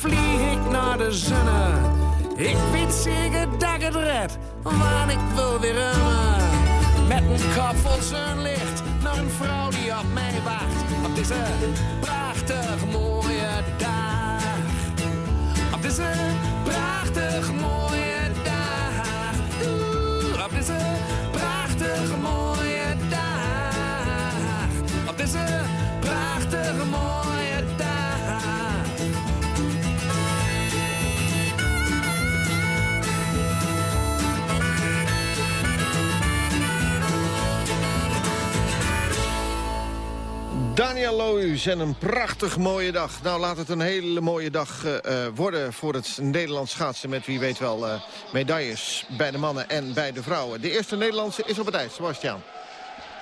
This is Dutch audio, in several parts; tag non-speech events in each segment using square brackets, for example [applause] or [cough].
vlieg ik naar de zonne. Ik weet zeker dat ik het red, want ik wil weer remmen. Met een kop vol zonlicht naar een vrouw die op mij wacht. Op deze prachtig mooie dag. Op deze Daniel Lohuus en een prachtig mooie dag. Nou, laat het een hele mooie dag eh, eh, worden voor het Nederlands schaatsen... met wie weet wel eh, medailles bij de mannen en bij de vrouwen. De eerste Nederlandse is op het ijs, Sebastian.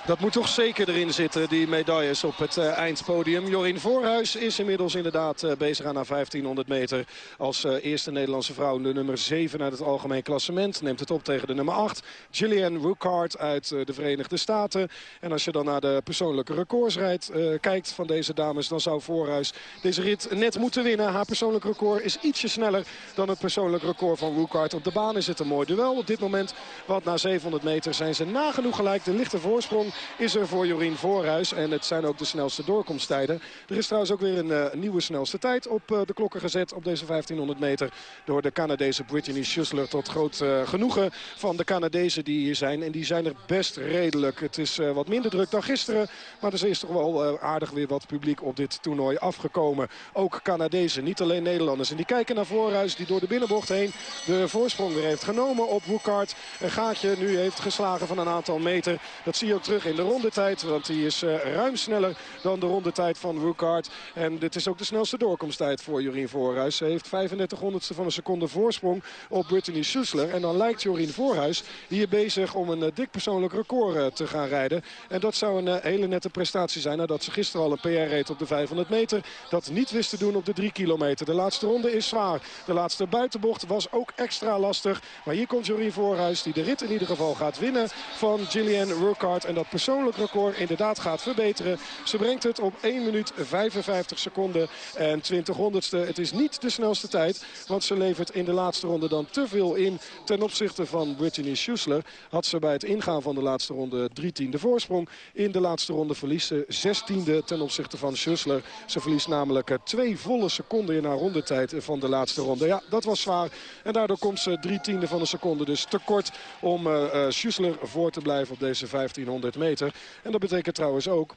Dat moet toch zeker erin zitten, die medailles op het uh, eindpodium. Jorien Voorhuis is inmiddels inderdaad uh, bezig aan haar 1500 meter. Als uh, eerste Nederlandse vrouw de nummer 7 uit het algemeen klassement. Neemt het op tegen de nummer 8. Gillian Rucard uit de Verenigde Staten. En als je dan naar de persoonlijke records rijdt, kijkt van deze dames... dan zou Voorhuis deze rit net moeten winnen. Haar persoonlijk record is ietsje sneller dan het persoonlijk record van Rucard. Op de baan is het een mooi duel op dit moment. Want na 700 meter zijn ze nagenoeg gelijk. De lichte voorsprong is er voor Jorien Voorhuis. En het zijn ook de snelste doorkomsttijden. Er is trouwens ook weer een uh, nieuwe snelste tijd op uh, de klokken gezet op deze 1500 meter. Door de Canadese Brittany Schussler tot groot uh, genoegen van de Canadezen die hier zijn. En die zijn er best redelijk. Het is wat minder druk dan gisteren. Maar er is toch wel aardig weer wat publiek op dit toernooi afgekomen. Ook Canadezen, niet alleen Nederlanders. En die kijken naar Voorhuis die door de binnenbocht heen de voorsprong weer heeft genomen op Woekart. Een gaatje nu heeft geslagen van een aantal meter. Dat zie je ook terug in de rondetijd. Want die is uh, ruim sneller dan de rondetijd van Woekart. En dit is ook de snelste doorkomsttijd voor Jorien Voorhuis. Ze heeft 35 honderdste van een seconde voorsprong op Brittany Schussler. En dan lijkt Jorien Voorhuis hier bezig om een uh, dik persoonlijk record uh, te gaan rijden. En dat zou een hele nette prestatie zijn. Nadat ze gisteren al een PR reed op de 500 meter. Dat niet wist te doen op de 3 kilometer. De laatste ronde is zwaar. De laatste buitenbocht was ook extra lastig. Maar hier komt Jorien Voorhuis die de rit in ieder geval gaat winnen van Gillian Ruckart. En dat persoonlijk record inderdaad gaat verbeteren. Ze brengt het op 1 minuut 55 seconden en 20 honderdste. Het is niet de snelste tijd, want ze levert in de laatste ronde dan te veel in ten opzichte van Brittany Schussler. Had ze bij het ingaan van de laatste ronde drie tiende voorsprong. In de laatste ronde verliest ze zestiende ten opzichte van Schussler. Ze verliest namelijk twee volle seconden in haar rondetijd van de laatste ronde. Ja, dat was zwaar. En daardoor komt ze drie tiende van een seconde dus tekort om uh, uh, Schussler voor te blijven op deze 1500 meter. En dat betekent trouwens ook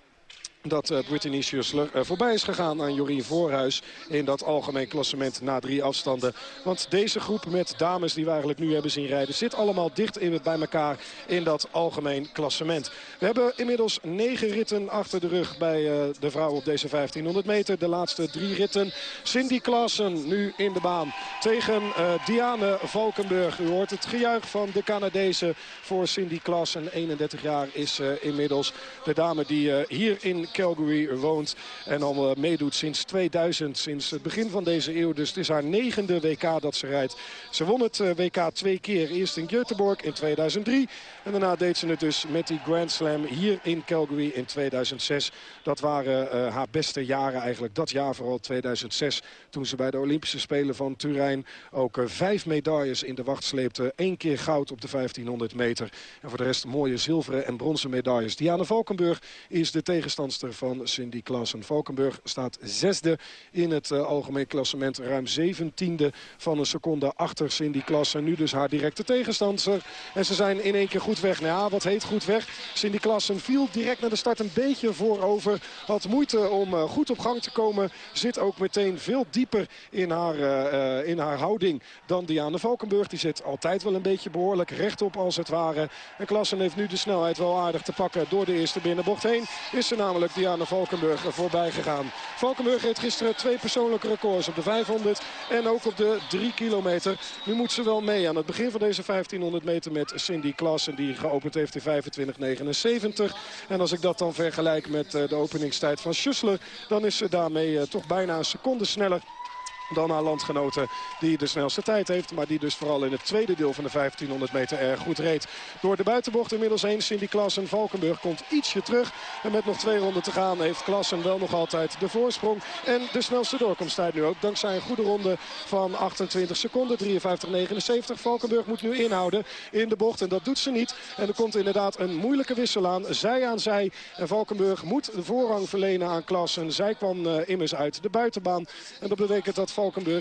dat uh, Brittany Schussler uh, voorbij is gegaan aan Jorien Voorhuis in dat algemeen klassement na drie afstanden. Want deze groep met dames die we eigenlijk nu hebben zien rijden zit allemaal dicht in bij elkaar in dat algemeen klassement. We hebben inmiddels negen ritten achter de rug bij uh, de vrouwen op deze 1500 meter. De laatste drie ritten. Cindy Klassen nu in de baan tegen Diane Valkenburg. U hoort het gejuich van de Canadezen voor Cindy Klassen. 31 jaar is inmiddels de dame die hier in Calgary woont. En al uh, meedoet sinds 2000, sinds het begin van deze eeuw. Dus het is haar negende WK dat ze rijdt. Ze won het uh, WK twee keer. Eerst in Göteborg in 2003. En daarna deed ze het dus met die Grand Slam hier in Calgary in 2006. Dat waren uh, haar beste jaren eigenlijk. Dat jaar vooral 2006. Toen ze bij de Olympische Spelen van Turijn ook vijf medailles in de wacht sleepte. Eén keer goud op de 1500 meter. En voor de rest mooie zilveren en bronzen medailles. Diana Valkenburg is de tegenstander van Cindy Klassen. Valkenburg staat zesde in het uh, algemeen klassement. Ruim zeventiende van een seconde achter Cindy Klassen. Nu dus haar directe tegenstander. En ze zijn in één keer goed weg. Nou ja, wat heet goed weg? Cindy Klassen viel direct naar de start een beetje voorover. Had moeite om uh, goed op gang te komen. Zit ook meteen veel dieper in haar, uh, in haar houding dan Diana Valkenburg. Die zit altijd wel een beetje behoorlijk rechtop als het ware. En Klassen heeft nu de snelheid wel aardig te pakken door de eerste binnenbocht heen. Is ze namelijk Diana Valkenburg voorbij gegaan. Valkenburg heeft gisteren twee persoonlijke records op de 500 en ook op de 3 kilometer. Nu moet ze wel mee aan het begin van deze 1500 meter met Cindy Klassen die geopend heeft in 25.79. En als ik dat dan vergelijk met de openingstijd van Schussler, dan is ze daarmee toch bijna een seconde sneller dan haar landgenoten die de snelste tijd heeft. Maar die dus vooral in het tweede deel van de 1500 meter erg goed reed. Door de buitenbocht inmiddels heen Cindy Klassen. Valkenburg komt ietsje terug. En met nog twee ronden te gaan heeft Klassen wel nog altijd de voorsprong. En de snelste doorkomsttijd nu ook. Dankzij een goede ronde van 28 seconden. 53-79. Valkenburg moet nu inhouden in de bocht. En dat doet ze niet. En er komt inderdaad een moeilijke wissel aan. Zij aan zij. En Valkenburg moet de voorrang verlenen aan Klassen. Zij kwam uh, immers uit de buitenbaan. En dat betekent dat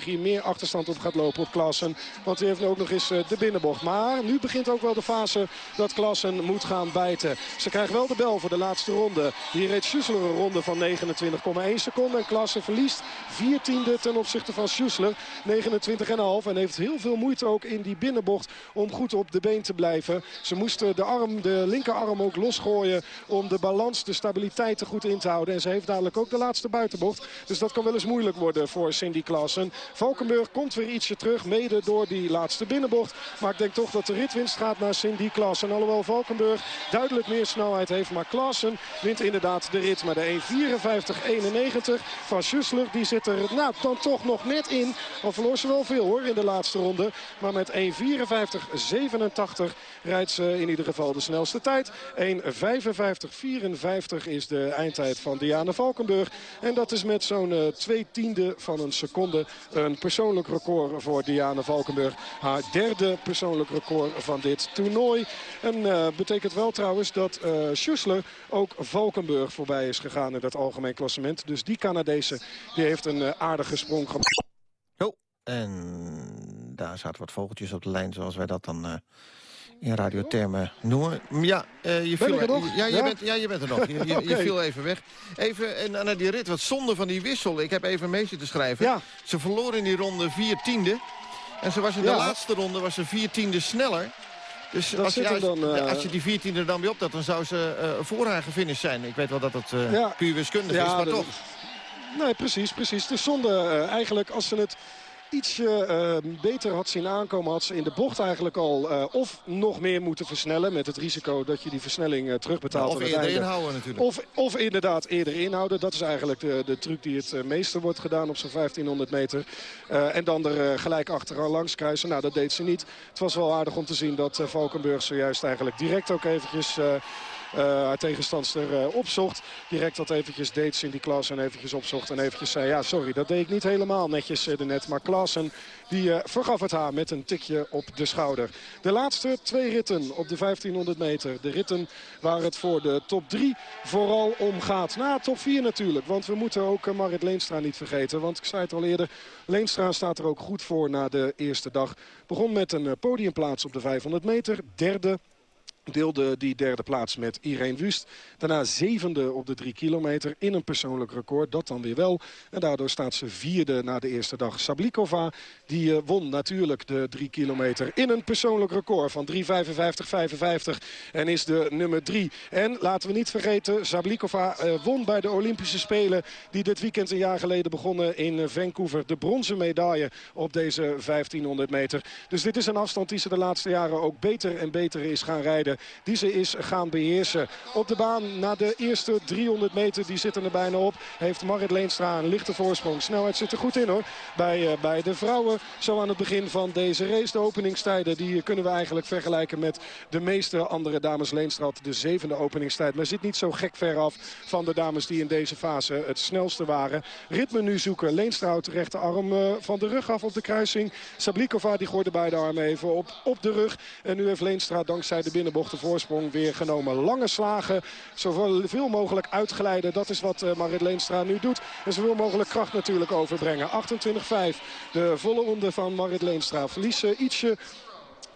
hier meer achterstand op gaat lopen op Klassen. Want hij heeft ook nog eens uh, de binnenbocht. Maar nu begint ook wel de fase dat Klassen moet gaan bijten. Ze krijgt wel de bel voor de laatste ronde. Hier reed Schussler een ronde van 29,1 seconden. En Klassen verliest 14e ten opzichte van Schussler. 29,5 en heeft heel veel moeite ook in die binnenbocht om goed op de been te blijven. Ze moesten de, arm, de linkerarm ook losgooien om de balans, de stabiliteit er goed in te houden. En ze heeft dadelijk ook de laatste buitenbocht. Dus dat kan wel eens moeilijk worden voor Cindy Klassen. Valkenburg komt weer ietsje terug, mede door die laatste binnenbocht. Maar ik denk toch dat de ritwinst gaat naar Cindy Klassen. Alhoewel Valkenburg duidelijk meer snelheid heeft. Maar Klassen wint inderdaad de rit. Maar de 1.54-91 van Schussler die zit er nou, dan toch nog net in. Al verloor ze wel veel hoor in de laatste ronde. Maar met 1.54-87 rijdt ze in ieder geval de snelste tijd. 1.55-54 is de eindtijd van Diana Valkenburg. En dat is met zo'n uh, twee tiende van een seconde een persoonlijk record voor Diana Valkenburg. Haar derde persoonlijk record van dit toernooi. En uh, betekent wel trouwens dat uh, Schussler ook Valkenburg voorbij is gegaan in dat algemeen klassement. Dus die Canadese die heeft een uh, aardige sprong gemaakt. Oh, en daar zaten wat vogeltjes op de lijn zoals wij dat dan... In radiothermen noemen. Ja, uh, je viel, ben nog? Ja, je ja? Bent, ja, je bent er nog. Je, je, okay. je [laughs] viel even weg. Even en, naar die rit, wat zonde van die wissel. Ik heb even mee zitten schrijven. Ja. Ze verloor in die ronde vier tiende. En ze was in de laatste ronde was ze vier tiende sneller. Dus Dat als je, er als, dan, eh, als je die vier tiende dan weer optelt... dan zou ze uh, voor haar gefinished zijn. Ik weet wel dat uh, Ja. puur wiskundig Ja, is, maar dat- toch. Nee, precies, precies. Het is zonde eigenlijk als ze het ietsje uh, beter had zien aankomen... had ze in de bocht eigenlijk al uh, of nog meer moeten versnellen... met het risico dat je die versnelling uh, terugbetaalt. of eerder einde. inhouden natuurlijk. Of, of inderdaad eerder inhouden. Dat is eigenlijk de, de truc die het uh, meeste wordt gedaan op zo'n 1500 meter. En dan er gelijk achteraan langs kruisen. Nou, dat deed ze niet. Het was wel aardig om te zien dat Valkenburg zojuist eigenlijk direct ook eventjes... Uh, haar tegenstandster uh, opzocht. Direct dat eventjes deed in die klas en eventjes opzocht. En eventjes zei, ja sorry, dat deed ik niet helemaal netjes uh, net. Maar Klaassen die vergaf het haar met een tikje op de schouder. De laatste twee ritten op de 1500 meter. De ritten waar het voor de top 3 vooral om gaat. Na top 4 natuurlijk, want we moeten ook Marit Leenstra niet vergeten. Want ik zei het al eerder, Leenstra staat er ook goed voor na de eerste dag. Begon met een podiumplaats op de 500 meter. Derde deelde die derde plaats met Irene Wust. Daarna zevende op de drie kilometer in een persoonlijk record. Dat dan weer wel. En daardoor staat ze vierde na de eerste dag. Sablikova die uh, won natuurlijk de drie kilometer in een persoonlijk record van 3.55.55. En is de nummer drie. En laten we niet vergeten, Sablikova uh, won bij de Olympische Spelen... die dit weekend een jaar geleden begonnen in uh, Vancouver. De bronzen medaille op deze 1500 meter. Dus dit is een afstand die ze de laatste jaren ook beter en beter is gaan rijden die ze is gaan beheersen. Op de baan na de eerste 300 meter, die zitten er bijna op, heeft Marit Leenstra een lichte voorsprong. Snelheid zit er goed in hoor, bij, uh, bij de vrouwen. Zo aan het begin van deze race. De openingstijden die kunnen we eigenlijk vergelijken met de meeste andere dames. Leenstra had de zevende openingstijd, maar zit niet zo gek ver af van de dames die in deze fase het snelste waren. Ritme nu zoeken. Leenstra houdt de rechterarm uh, van de rug af op de kruising. Sablikova die gooide beide armen even op, op de rug. En nu heeft Leenstra dankzij de binnenbocht de voorsprong weer genomen. Lange slagen, zoveel mogelijk uitglijden. Dat is wat uh, Marit Leenstra nu doet. En zoveel mogelijk kracht natuurlijk overbrengen. 28-5, de volle ronde van Marit Leenstra. Verliezen ietsje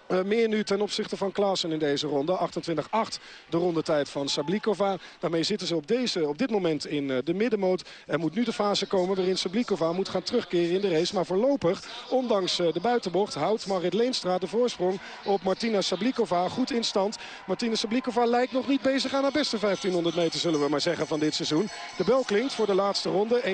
uh, meer nu ten opzichte van Klaassen in deze ronde. 28-8 de rondetijd van Sablikova. Daarmee zitten ze op, deze, op dit moment in uh, de middenmoot. Er moet nu de fase komen waarin Sablikova moet gaan terugkeren in de race. Maar voorlopig, ondanks uh, de buitenbocht, houdt Marit Leenstra de voorsprong op Martina Sablikova goed in stand. Martina Sablikova lijkt nog niet bezig aan haar beste 1500 meter, zullen we maar zeggen, van dit seizoen. De bel klinkt voor de laatste ronde. 1.23.70.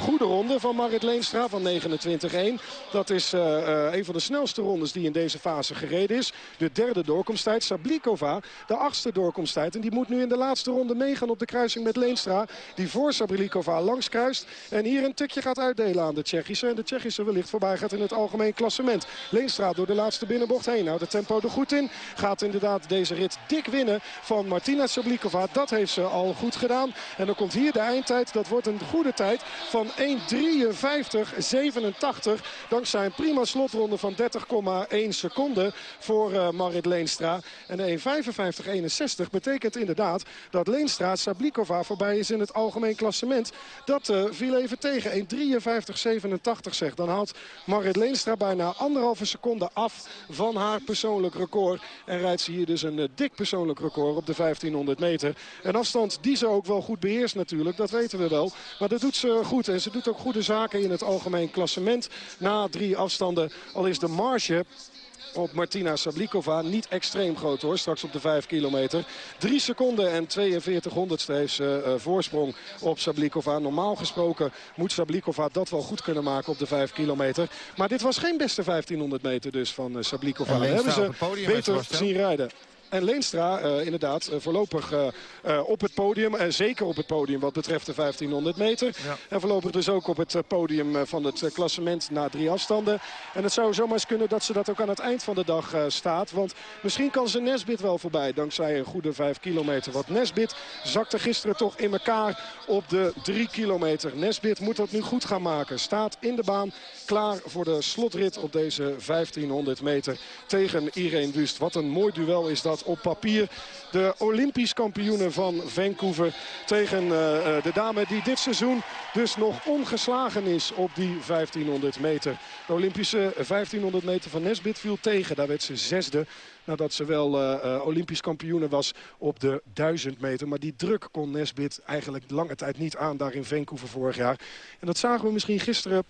Goede ronde van Marit Leenstra van 29-1. Dat is een van de snelste rondes die die in deze fase gereden is. De derde doorkomsttijd. Sablikova, de achtste doorkomsttijd. En die moet nu in de laatste ronde meegaan op de kruising met Leenstra. Die voor Sablikova langs kruist. En hier een tikje gaat uitdelen aan de Tsjechische. En de Tsjechische wellicht voorbij gaat in het algemeen klassement. Leenstra door de laatste binnenbocht heen. Houdt het tempo er goed in. Gaat inderdaad deze rit dik winnen van Martina Sablikova. Dat heeft ze al goed gedaan. En dan komt hier de eindtijd. Dat wordt een goede tijd van 1.53.87. Dankzij een prima slotronde van 30,1 seconden voor uh, Marit Leenstra. En de 1.55.61 betekent inderdaad dat Leenstra Sablikova voorbij is in het algemeen klassement. Dat uh, viel even tegen. 1.53.87 zegt. Dan haalt Marit Leenstra bijna anderhalve seconde af van haar persoonlijk record. En rijdt ze hier dus een uh, dik persoonlijk record op de 1500 meter. Een afstand die ze ook wel goed beheerst natuurlijk. Dat weten we wel. Maar dat doet ze goed. En ze doet ook goede zaken in het algemeen klassement. Na drie afstanden. Al is de marge op Martina Sablikova. Niet extreem groot hoor, straks op de 5 kilometer. 3 seconden en 42 honderdste heeft ze uh, voorsprong op Sablikova. Normaal gesproken moet Sablikova dat wel goed kunnen maken op de 5 kilometer. Maar dit was geen beste 1500 meter dus van uh, Sablikova. En hebben ze beter zien rijden. En Leenstra uh, inderdaad uh, voorlopig uh, op het podium. En zeker op het podium wat betreft de 1500 meter. Ja. En voorlopig dus ook op het podium van het klassement na drie afstanden. En het zou zomaar eens kunnen dat ze dat ook aan het eind van de dag staat. Want misschien kan ze Nesbit wel voorbij dankzij een goede 5 kilometer. Want Nesbit zakte gisteren toch in elkaar op de 3 kilometer. Nesbit moet dat nu goed gaan maken. Staat in de baan klaar voor de slotrit op deze 1500 meter tegen Irene Wust. Wat een mooi duel is dat op papier. De Olympisch kampioenen van Vancouver tegen uh, de dame die dit seizoen dus nog ongeslagen is op die 1500 meter. De Olympische 1500 meter van Nesbit viel tegen. Daar werd ze zesde. Nadat ze wel uh, Olympisch kampioene was op de 1000 meter. Maar die druk kon Nesbit eigenlijk lange tijd niet aan daar in Vancouver vorig jaar. En dat zagen we misschien gisteren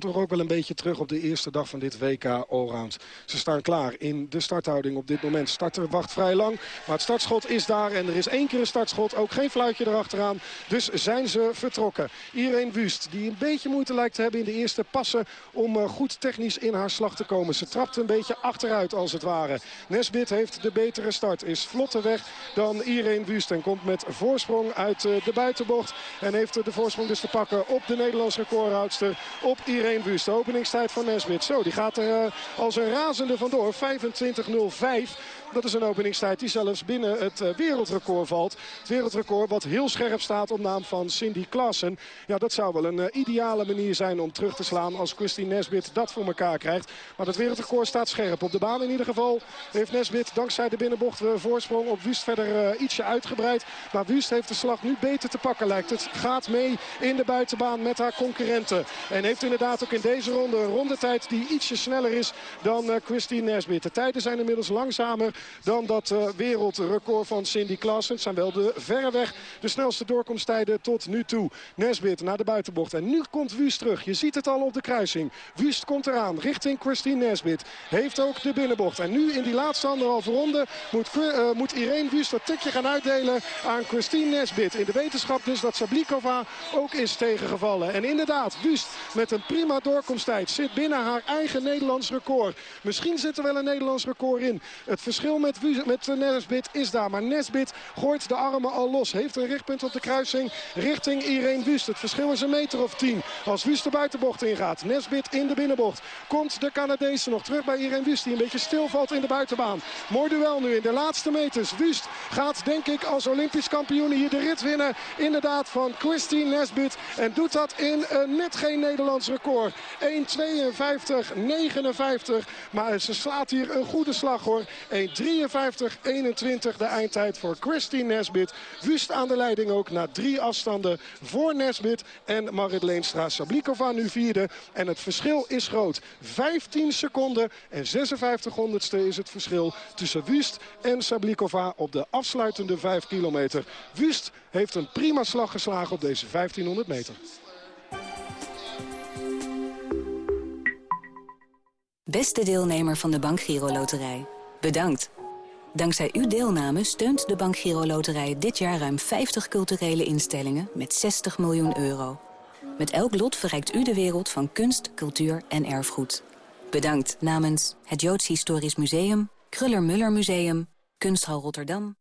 toch ook wel een beetje terug op de eerste dag van dit WK Allround. Ze staan klaar in de starthouding op dit moment. Starter wacht vrij lang, maar het startschot is daar. En er is één keer een startschot, ook geen fluitje erachteraan. Dus zijn ze vertrokken. Irene Wust, die een beetje moeite lijkt te hebben in de eerste passen... om uh, goed technisch in haar slag te komen. Ze trapt een beetje achteruit als het ware. Nesbit heeft de betere start, is vlotter weg dan Irene Wust. En komt met voorsprong uit uh, de buitenbocht. En heeft de voorsprong dus te pakken op de Nederlandse recordhoudster. Op Irene Wust. De openingstijd van Nesbit. Zo, die gaat er uh, als een razende vandoor. 25.05. Dat is een openingstijd die zelfs binnen het uh, wereldrecord valt. Het wereldrecord wat heel scherp staat op naam van Cindy Klassen. Ja, dat zou wel een uh, ideale manier zijn om terug te slaan als Christine Nesbit dat voor elkaar krijgt. Maar het wereldrecord staat scherp. Op de baan in ieder geval heeft Nesbit dankzij de binnenbocht uh, voorsprong op Wust verder ietsje uitgebreid. Maar Wust heeft de slag nu beter te pakken lijkt het. Gaat mee in de buitenbaan met haar concurrenten. En heeft inderdaad ook in deze ronde een rondetijd die ietsje sneller is dan Christine Nesbit. De tijden zijn inmiddels langzamer dan dat uh, wereldrecord van Cindy Klassen. Het zijn wel de verreweg de snelste doorkomsttijden tot nu toe. Nesbit naar de buitenbocht. En nu komt Wust terug. Je ziet het al op de kruising. Wust komt eraan richting Christine Nesbit. Heeft ook de binnenbocht. En nu in die laatste anderhalve ronde moet, uh, moet Irene Wust dat tikje gaan uitdelen aan Christine Nesbit. In de wetenschap dus dat Sablikova ook is tegengevallen. En inderdaad, Wust met een prima doorkomsttijd zit binnen haar eigen Nederlands record. Misschien zit er wel een Nederlands record in. Het verschil met, met Nesbit is daar. Maar Nesbit gooit de armen al los. Heeft een richtpunt op de kruising richting Irene Wust. Het verschil is een meter of tien. Als Wust de buitenbocht ingaat. Nesbit in de binnenbocht. Komt de Canadese nog terug bij Irene Wust. Die een beetje stilvalt in de buitenbaan. Mooi duel nu in de laatste meters. Wust gaat denk ik als Olympisch kampioen hier de rit winnen. Inderdaad van Christine Nesbit. En doet dat in uh, net geen Nederlands record. 1.52, 59. Maar ze slaat hier een goede slag hoor. 1.3 53-21 de eindtijd voor Christine Nesbit. Wust aan de leiding ook na drie afstanden voor Nesbit. En Marit Leenstra Sablikova nu vierde. En het verschil is groot. 15 seconden en 56 honderdste is het verschil tussen Wust en Sablikova op de afsluitende 5 kilometer. Wust heeft een prima slag geslagen op deze 1500 meter. Beste deelnemer van de Bank Giro Loterij. Bedankt. Dankzij uw deelname steunt de Bank Giro Loterij dit jaar ruim 50 culturele instellingen met 60 miljoen euro. Met elk lot verrijkt u de wereld van kunst, cultuur en erfgoed. Bedankt namens het Joods Historisch Museum, Kruller-Muller Museum, Kunsthal Rotterdam.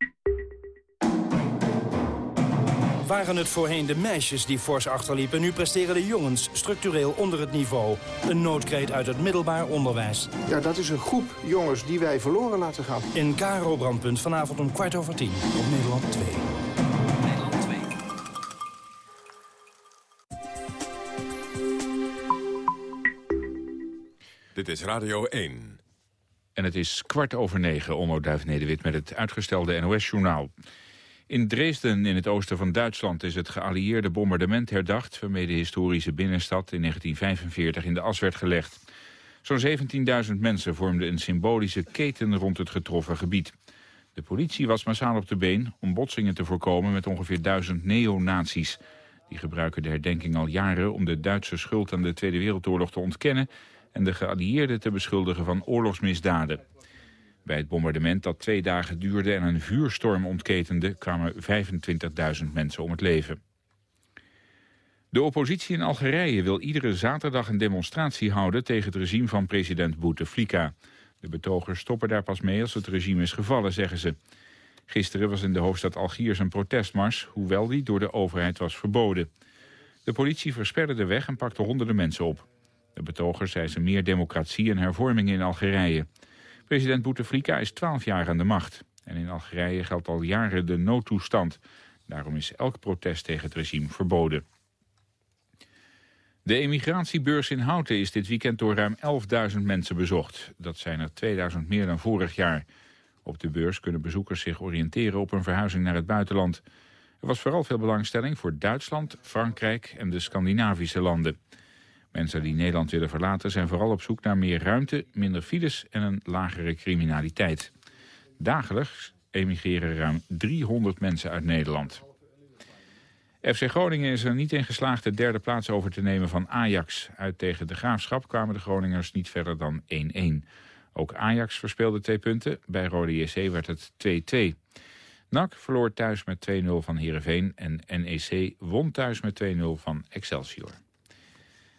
Waren het voorheen de meisjes die fors achterliepen... nu presteren de jongens structureel onder het niveau. Een noodkreet uit het middelbaar onderwijs. Ja, dat is een groep jongens die wij verloren laten gaan. In Karo Brandpunt vanavond om kwart over tien op Nederland 2. Nederland 2. Dit is Radio 1. En het is kwart over negen, Onno Duif-Nederwit met het uitgestelde NOS-journaal. In Dresden, in het oosten van Duitsland, is het geallieerde bombardement herdacht... waarmee de historische binnenstad in 1945 in de as werd gelegd. Zo'n 17.000 mensen vormden een symbolische keten rond het getroffen gebied. De politie was massaal op de been om botsingen te voorkomen met ongeveer duizend neonazies. Die gebruiken de herdenking al jaren om de Duitse schuld aan de Tweede Wereldoorlog te ontkennen... en de geallieerden te beschuldigen van oorlogsmisdaden. Bij het bombardement dat twee dagen duurde en een vuurstorm ontketende... kwamen 25.000 mensen om het leven. De oppositie in Algerije wil iedere zaterdag een demonstratie houden... tegen het regime van president Bouteflika. De betogers stoppen daar pas mee als het regime is gevallen, zeggen ze. Gisteren was in de hoofdstad Algiers een protestmars... hoewel die door de overheid was verboden. De politie versperde de weg en pakte honderden mensen op. De betogers eisen meer democratie en hervormingen in Algerije. President Bouteflika is 12 jaar aan de macht. En in Algerije geldt al jaren de noodtoestand. Daarom is elk protest tegen het regime verboden. De emigratiebeurs in Houten is dit weekend door ruim 11.000 mensen bezocht. Dat zijn er 2000 meer dan vorig jaar. Op de beurs kunnen bezoekers zich oriënteren op een verhuizing naar het buitenland. Er was vooral veel belangstelling voor Duitsland, Frankrijk en de Scandinavische landen. Mensen die Nederland willen verlaten zijn vooral op zoek naar meer ruimte, minder files en een lagere criminaliteit. Dagelijks emigreren ruim 300 mensen uit Nederland. FC Groningen is er niet in geslaagd de derde plaats over te nemen van Ajax. Uit tegen de Graafschap kwamen de Groningers niet verder dan 1-1. Ook Ajax verspeelde twee punten. Bij Rode JC werd het 2-2. NAC verloor thuis met 2-0 van Heerenveen en NEC won thuis met 2-0 van Excelsior.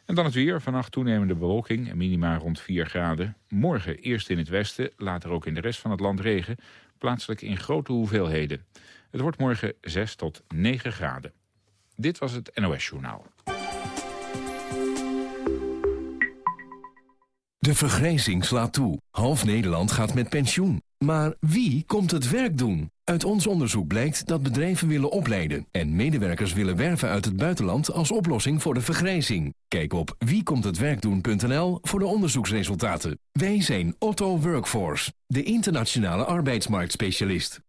En dan het weer. Vannacht toenemende bewolking en minima rond 4 graden. Morgen eerst in het westen, later ook in de rest van het land regen. Plaatselijk in grote hoeveelheden. Het wordt morgen 6 tot 9 graden. Dit was het NOS Journaal. De vergrijzing slaat toe. Half Nederland gaat met pensioen. Maar wie komt het werk doen? Uit ons onderzoek blijkt dat bedrijven willen opleiden... en medewerkers willen werven uit het buitenland als oplossing voor de vergrijzing. Kijk op wiekomthetwerkdoen.nl voor de onderzoeksresultaten. Wij zijn Otto Workforce, de internationale arbeidsmarktspecialist.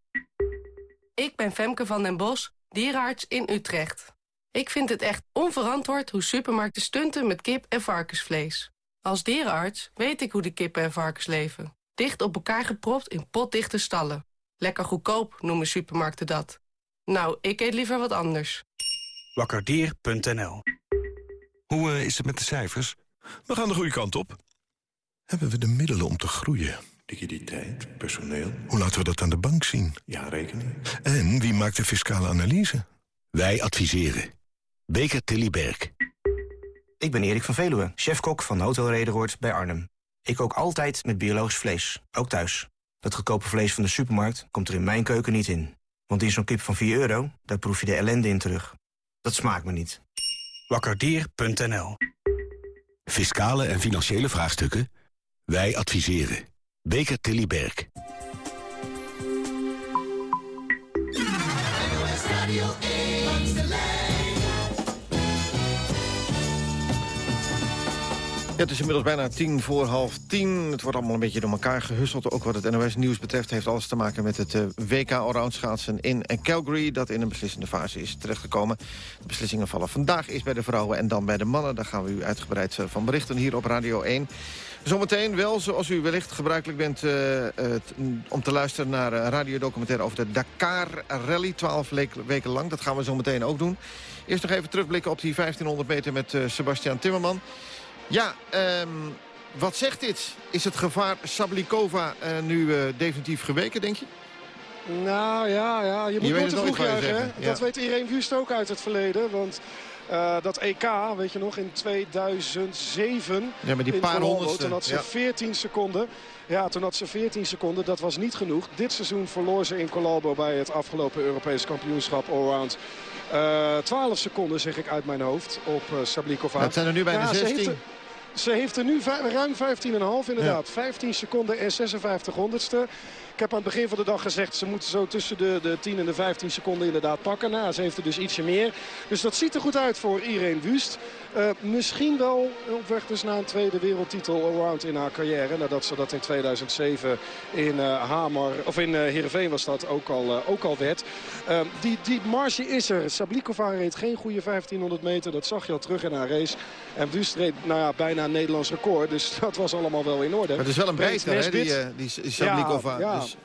Ik ben Femke van den Bos, dierenarts in Utrecht. Ik vind het echt onverantwoord hoe supermarkten stunten met kip en varkensvlees. Als dierenarts weet ik hoe de kippen en varkens leven. Dicht op elkaar gepropt in potdichte stallen. Lekker goedkoop noemen supermarkten dat. Nou, ik eet liever wat anders. Wakkerdier.nl Hoe uh, is het met de cijfers? We gaan de goede kant op. Hebben we de middelen om te groeien? Liquiditeit, personeel. Hoe laten we dat aan de bank zien? Ja, rekening. En wie maakt de fiscale analyse? Wij adviseren. Beker Tilly Berg. Ik ben Erik van Veluwe, chefkok van Hotel Rederoord bij Arnhem. Ik kook altijd met biologisch vlees, ook thuis. Dat goedkope vlees van de supermarkt komt er in mijn keuken niet in. Want in zo'n kip van 4 euro, daar proef je de ellende in terug. Dat smaakt me niet. Wakkerdier.nl Fiscale en financiële vraagstukken? Wij adviseren. Beker Tilly Berg. Het is inmiddels bijna tien voor half tien. Het wordt allemaal een beetje door elkaar gehusteld. Ook wat het NOS-nieuws betreft heeft alles te maken met het uh, WK Allround schaatsen in Calgary... dat in een beslissende fase is terechtgekomen. De beslissingen vallen vandaag is bij de vrouwen en dan bij de mannen. Daar gaan we u uitgebreid eh, van berichten hier op Radio 1. Zometeen wel, zoals u wellicht gebruikelijk bent... Uh, om te luisteren naar een radiodocumentaire over de Dakar Rally. Twaalf weken lang, dat gaan we zo meteen ook doen. Eerst nog even terugblikken op die 1500 meter met uh, Sebastian Timmerman... Ja, um, wat zegt dit? Is het gevaar Sablikova uh, nu uh, definitief geweken, denk je? Nou ja, ja. je moet Je weet nooit het te vroeg juichen. hè? Ja. Dat weet Irene Wust ook uit het verleden. Want eh, dat EK, weet je nog, in 2007 Ja, maar die in paar honderdste, Toen had ze ja. 14 seconden. Ja, toen had ze 14 seconden. Dat was niet genoeg. Dit seizoen verloor ze in Colombo bij het afgelopen Europees kampioenschap allround. Eh 12 seconden zeg ik uit mijn hoofd op eh, Sablikova. Het zijn er nu bijna Ja, ze 16. Ze heeft er nu ruim 15,5 inderdaad. 15 seconden en 56 honderdste. Ik heb aan het begin van de dag gezegd... ze moeten zo tussen de, de 10 en de 15 seconden inderdaad pakken. Nou, ze heeft er dus ietsje meer. Dus dat ziet er goed uit voor Irene Wust. Eh, misschien wel op weg dus naar een tweede wereldtitel allround in haar carrière. Nadat ze dat in 2007 in eh Hamer, of in eh Heerenveen was dat ook al, ook al werd. Die, die marge is er. Sablikova reed geen goede 1500 meter. Dat zag je al terug in haar race. En Wust reed nou ja, bijna een Nederlands record. Dus [laughs] dat was allemaal wel in orde. Maar het is wel een Breed beter, hè, die, die, die Sablikova. Ja, ja. Dus,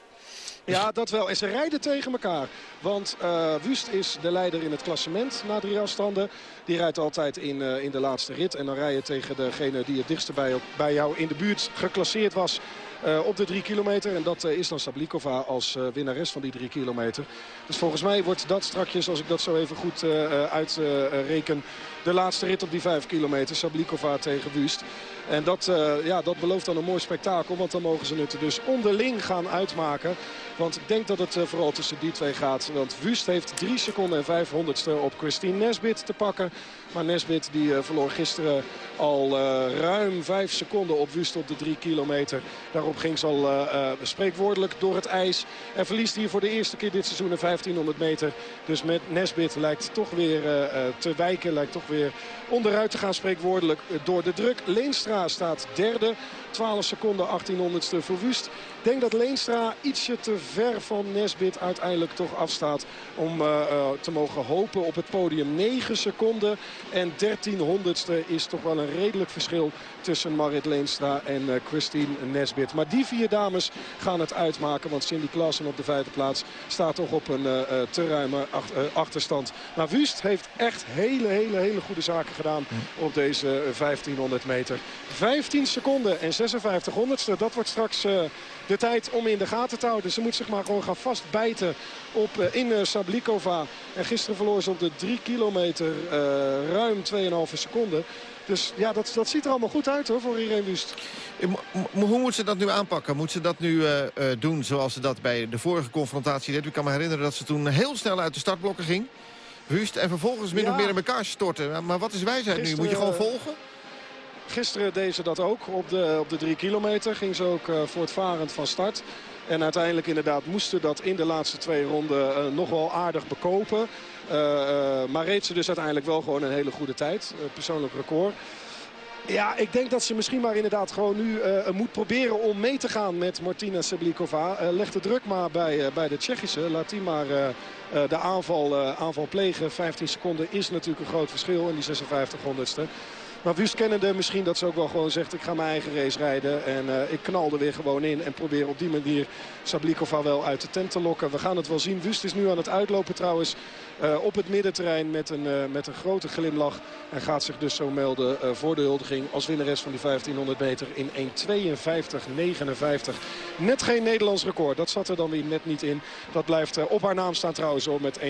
Ja, dat wel. En ze rijden tegen elkaar. Want eh, Wust is de leider in het klassement na drie afstanden. Die rijdt altijd in, eh, in de laatste rit. En dan rij je tegen degene die het dichtst bij, bij jou in de buurt geclasseerd was. eh, op de drie kilometer. En dat is dan Sablikova als eh, winnares van die drie kilometer. Dus volgens mij wordt dat strakjes, als ik dat zo even goed uitreken... de laatste rit op die vijf kilometer. Sablikova tegen Wust. En dat, ja, dat belooft dan een mooi spektakel. Want dan mogen ze het dus onderling gaan uitmaken. Want ik denk dat het eh, vooral tussen die twee gaat. Want Wust heeft 3 seconden en 500ste op Christine Nesbit te pakken. Maar Nesbit die eh, verloor gisteren al eh, ruim 5 seconden op Wust op de 3 kilometer. Daarop ging ze al spreekwoordelijk door het ijs. En verliest hier voor de eerste keer dit seizoen een 1500 meter. Dus met Nesbit lijkt toch weer te wijken. Lijkt toch weer onderuit te gaan spreekwoordelijk door de druk. Leenstra staat derde. 12 seconden 1800ste voor Wust. Ik denk dat Leenstra ietsje te ver van Nesbit uiteindelijk toch afstaat. Om eh, eh, te mogen hopen op het podium. 9 seconden en 1300ste is toch wel een redelijk verschil tussen Marit Leenstra en eh, Christine Nesbit. Maar die vier dames gaan het uitmaken. Want Cindy Klassen op de vijfde plaats staat toch op een te ruime ach- achterstand. Maar Wust heeft echt hele, hele, hele goede zaken gedaan op deze eh, 1500 meter. 15 seconden en 56 honderdste. Dat wordt straks de tijd om in de gaten te houden. Ze moet zich maar gewoon gaan vastbijten op, eh, in eh, Sablikova. En gisteren verloor ze op de 3 kilometer eh, ruim 2,5 seconden. Dus ja, dat, dat ziet er allemaal goed uit hoor, voor Irene Wust. Hoe moet ze dat nu aanpakken? Moet ze dat nu doen zoals ze dat bij de vorige confrontatie deed? Ik kan me herinneren dat ze toen heel snel uit de startblokken ging. Wust en vervolgens min Ja. of meer in elkaar storten. Maar- wat is wijsheid nu? Moet je gewoon volgen? Gisteren deed ze dat ook op de, op de drie kilometer. Ging ze ook uh, voortvarend van start. En uiteindelijk inderdaad moesten dat in de laatste twee ronden uh, nog wel aardig bekopen. Uh, maar reed ze dus uiteindelijk wel gewoon een hele goede tijd. persoonlijk record. Ja, ik denk dat ze misschien maar inderdaad gewoon nu moet proberen om mee te gaan met Martina Sablikova. Uh, leg de druk maar bij, bij de Tsjechische. Laat die maar de aanval, aanval plegen. 15 seconden is natuurlijk een groot verschil in die 56 honderdste. Maar Wust kennende misschien dat ze ook wel gewoon zegt... ik ga mijn eigen race rijden en uh, ik knal er weer gewoon in... en probeer op die manier Sablikova wel uit de tent te lokken. We gaan het wel zien. Wust is nu aan het uitlopen trouwens uh, op het middenterrein met een, uh, met een grote glimlach. En gaat zich dus zo melden voor de huldiging als winnares van die 1500 meter in 1.52.59. Net geen Nederlands record. Dat zat er dan weer net niet in. Dat blijft op haar naam staan trouwens hoor, met 1.52.38.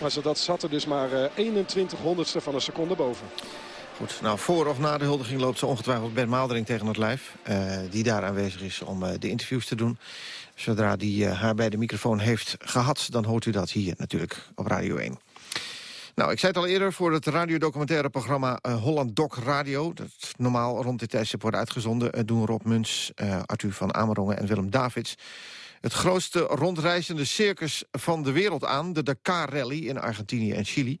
Maar dat zat er dus maar 21 honderdste van een seconde boven. Goed, nou voor of na de huldiging loopt ze ongetwijfeld Ben Maaldering tegen het lijf. Uh, die daar aanwezig is om uh, de interviews te doen. Zodra die uh, haar bij de microfoon heeft gehad, dan hoort u dat hier natuurlijk op Radio 1. Nou, ik zei het al eerder voor het radiodocumentaire programma Holland Doc Radio. Dat normaal rond dit tijdstip wordt uitgezonden. Doen Rob Muns, Arthur van Amerongen en Willem Davids. Het grootste rondreizende circus van de wereld aan. De Dakar Rally in Argentinië en Chili.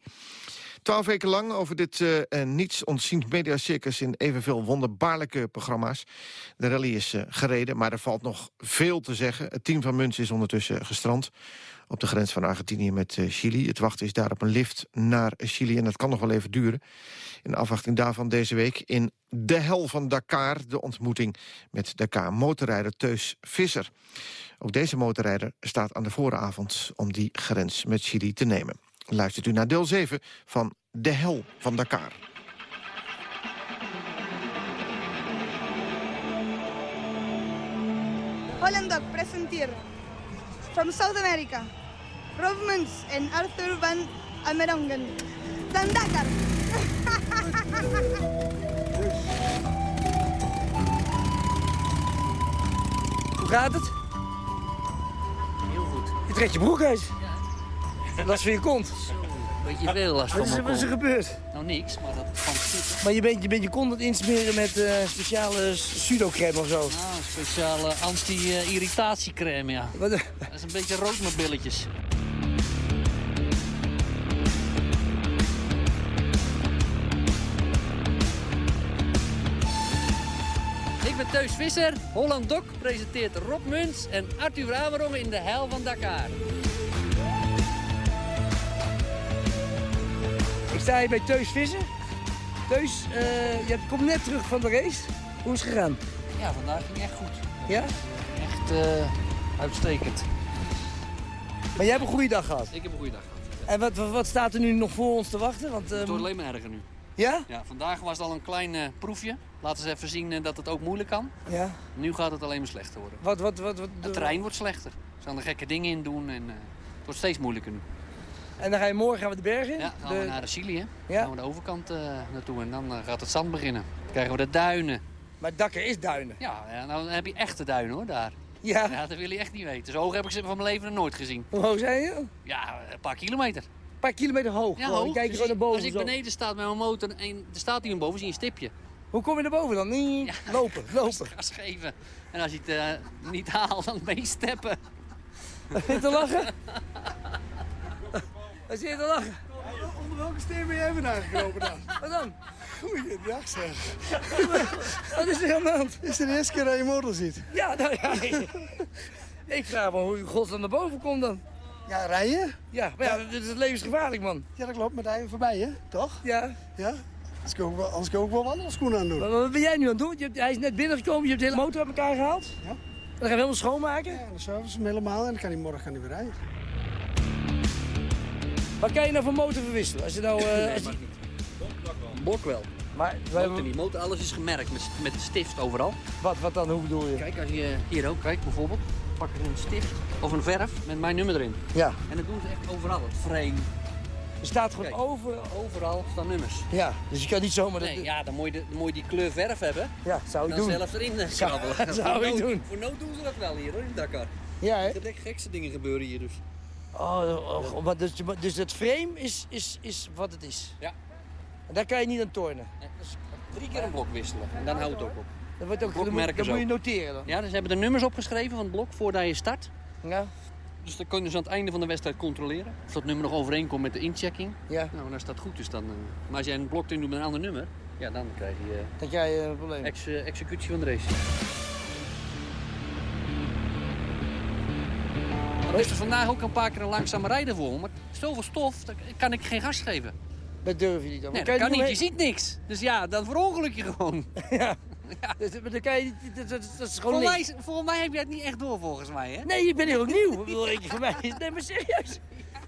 Twaalf weken lang over dit uh, niets ontziend mediacircus in evenveel wonderbaarlijke programma's. De rally is uh, gereden, maar er valt nog veel te zeggen. Het team van Muns is ondertussen gestrand op de grens van Argentinië met Chili. Het wachten is daar op een lift naar Chili en dat kan nog wel even duren. In afwachting daarvan deze week in de hel van Dakar... de ontmoeting met Dakar-motorrijder Teus Visser. Ook deze motorrijder staat aan de vooravond om die grens met Chili te nemen. Luistert u naar deel 7 van De Hel van Dakar. Hollandok, presenteer. from South America. Rob Muns en Arthur van Amerongen. Zandakar. Hoe gaat het? Heel goed. Je trekt je broek uit. Last van je kont. Beetje veel last van Wat is, er- wat is er gebeurd? Nou, niks, maar dat zitten. Maar je bent je, bent je kont aan het insmeren met eh, speciale pseudocrème of zo. Nou, speciale anti-irritatiecrème, ja. Wat, Dat is een beetje rood met billetjes. Ik ben Teus Visser. Holland Doc presenteert Rob Muns en Arthur Amerongen in de hel van Dakar. Ik sta hier bij Teus Vissen. Teus, eh, je komt net terug van de race. Hoe is het gegaan? Ja, vandaag ging echt goed. Ja? Echt eh, uitstekend. Maar jij hebt een goede dag gehad. Ik heb een goede dag gehad. En wat, wat, wat staat er nu nog voor ons te wachten? Want, Het ehm, wordt alleen maar erger nu. Ja? Ja, vandaag was het al een klein eh, proefje. Laten ze even zien dat het ook moeilijk kan. Ja. Nu gaat het alleen maar slechter worden. Wat, wat, wat, wat, Het terrein wordt slechter. Ze gaan er gekke dingen in doen en het wordt steeds moeilijker nu. En dan ga je morgen gaan we de bergen in? Ja, gaan De- we naar de Chili, hè? Ja. gaan we de overkant eh, naartoe en dan eh, gaat het zand beginnen. Dan krijgen we de duinen. Maar Dakker is duinen. Ja, ja, nou dan heb je echte duinen hoor, daar. Ja. Ja, dat wil je echt niet weten. Zo hoog heb ik ze van mijn leven nog nooit gezien. Hoe hoog zijn je? Een Ja, een paar kilometer. paar kilometer hoog. Ja, hoog. Dan kijk je Dus gewoon naar boven. Als ik beneden sta met mijn motor en er staat iemand boven, zie je een stipje. Hoe kom je naar boven dan? Niet lopen, [laughs] lopen. Gas geven. En als je het eh, niet haalt, dan meesteppen. Zit je [laughs] te lachen? [laughs] Wat zit je te lachen? Onder welke steen ben jij vandaan gekropen dan? Wat dan? Goeiedag zeg. Wat is er aan de hand? Is het de eerste keer dat je motor ziet? Ja, nou ja. [laughs] ik vraag me hoe je godsnaam naar boven komt dan. Ja, rijden? Ja, maar ja, dit is levensgevaarlijk, man. Ja, dat klopt. Met rijden voorbij, hè? Toch? Ja. Ja? Anders kan ik ook wel, anders kan ik ook wel wandelschoenen aan doen. Maar wat ben jij nu aan het doen? Je hebt, hij is net binnengekomen, je hebt de hele motor uit elkaar gehaald. Ja. Dan gaan we helemaal schoonmaken. Ja, dan service hem helemaal en dan kan hij morgen hij weer rijden. Wat kan je nou voor motor verwisselen? Als je nou... eh, als je- Blok wel. Maar Blok er niet. Motor, alles is gemerkt met, met stift overal. Wat, wat dan? Hoe bedoel je? Kijk, als je hier ook kijkt bijvoorbeeld, pak er een stift of een verf met mijn nummer erin. Ja. En dat doen ze echt overal. Het frame. Er staat gewoon Kijk, over... Overal staan nummers. Ja, dus je kan niet zomaar... Nee, ja, dan moet, je, de- dan moet je die kleur verf hebben. Ja, zou En ik dan doen. zelf erin eh, Zou- krabbelen. [laughs] zou Voor ik nood- doen. Voor nood doen ze dat wel hier hoor, in Dakar. Ja, hè? Er gekste dingen gebeuren hier dus. Oh, oh, dus, dus het frame is, is, is wat het is? Ja. En daar kan je niet aan tornen? Nee, dus drie keer een blok wisselen en dan houdt het ook op. Dat, wordt ook, dat, moet, dat moet je noteren dan? Ja, dus ze hebben de nummers opgeschreven van het blok voordat je start. Ja. Dus dan kun je dus aan het einde van de wedstrijd controleren. Of dat nummer nog overeenkomt met de inchecking. Ja. Nou, en als dat goed is dan... eh, maar als jij een blok doet met een ander nummer... Ja, dan krijg je eh, krijg je een probleem. ex- eh, executie van de race. Er is dus vandaag ook een paar keer een langzame rijden voor. Maar zoveel stof, dan kan ik geen gas geven. Dat durf je niet dan. Nee, dat kan je niet. Je ziet niks. Dus ja, dan verongeluk je gewoon. [laughs] ja. Dus, maar dan kan je. Dat, dat, dat is gewoon Volgens mij, volgens mij heb je het niet echt door, volgens mij, hè? Nee, je bent heel nieuw. Ik, voor mij is... Nee, maar serieus.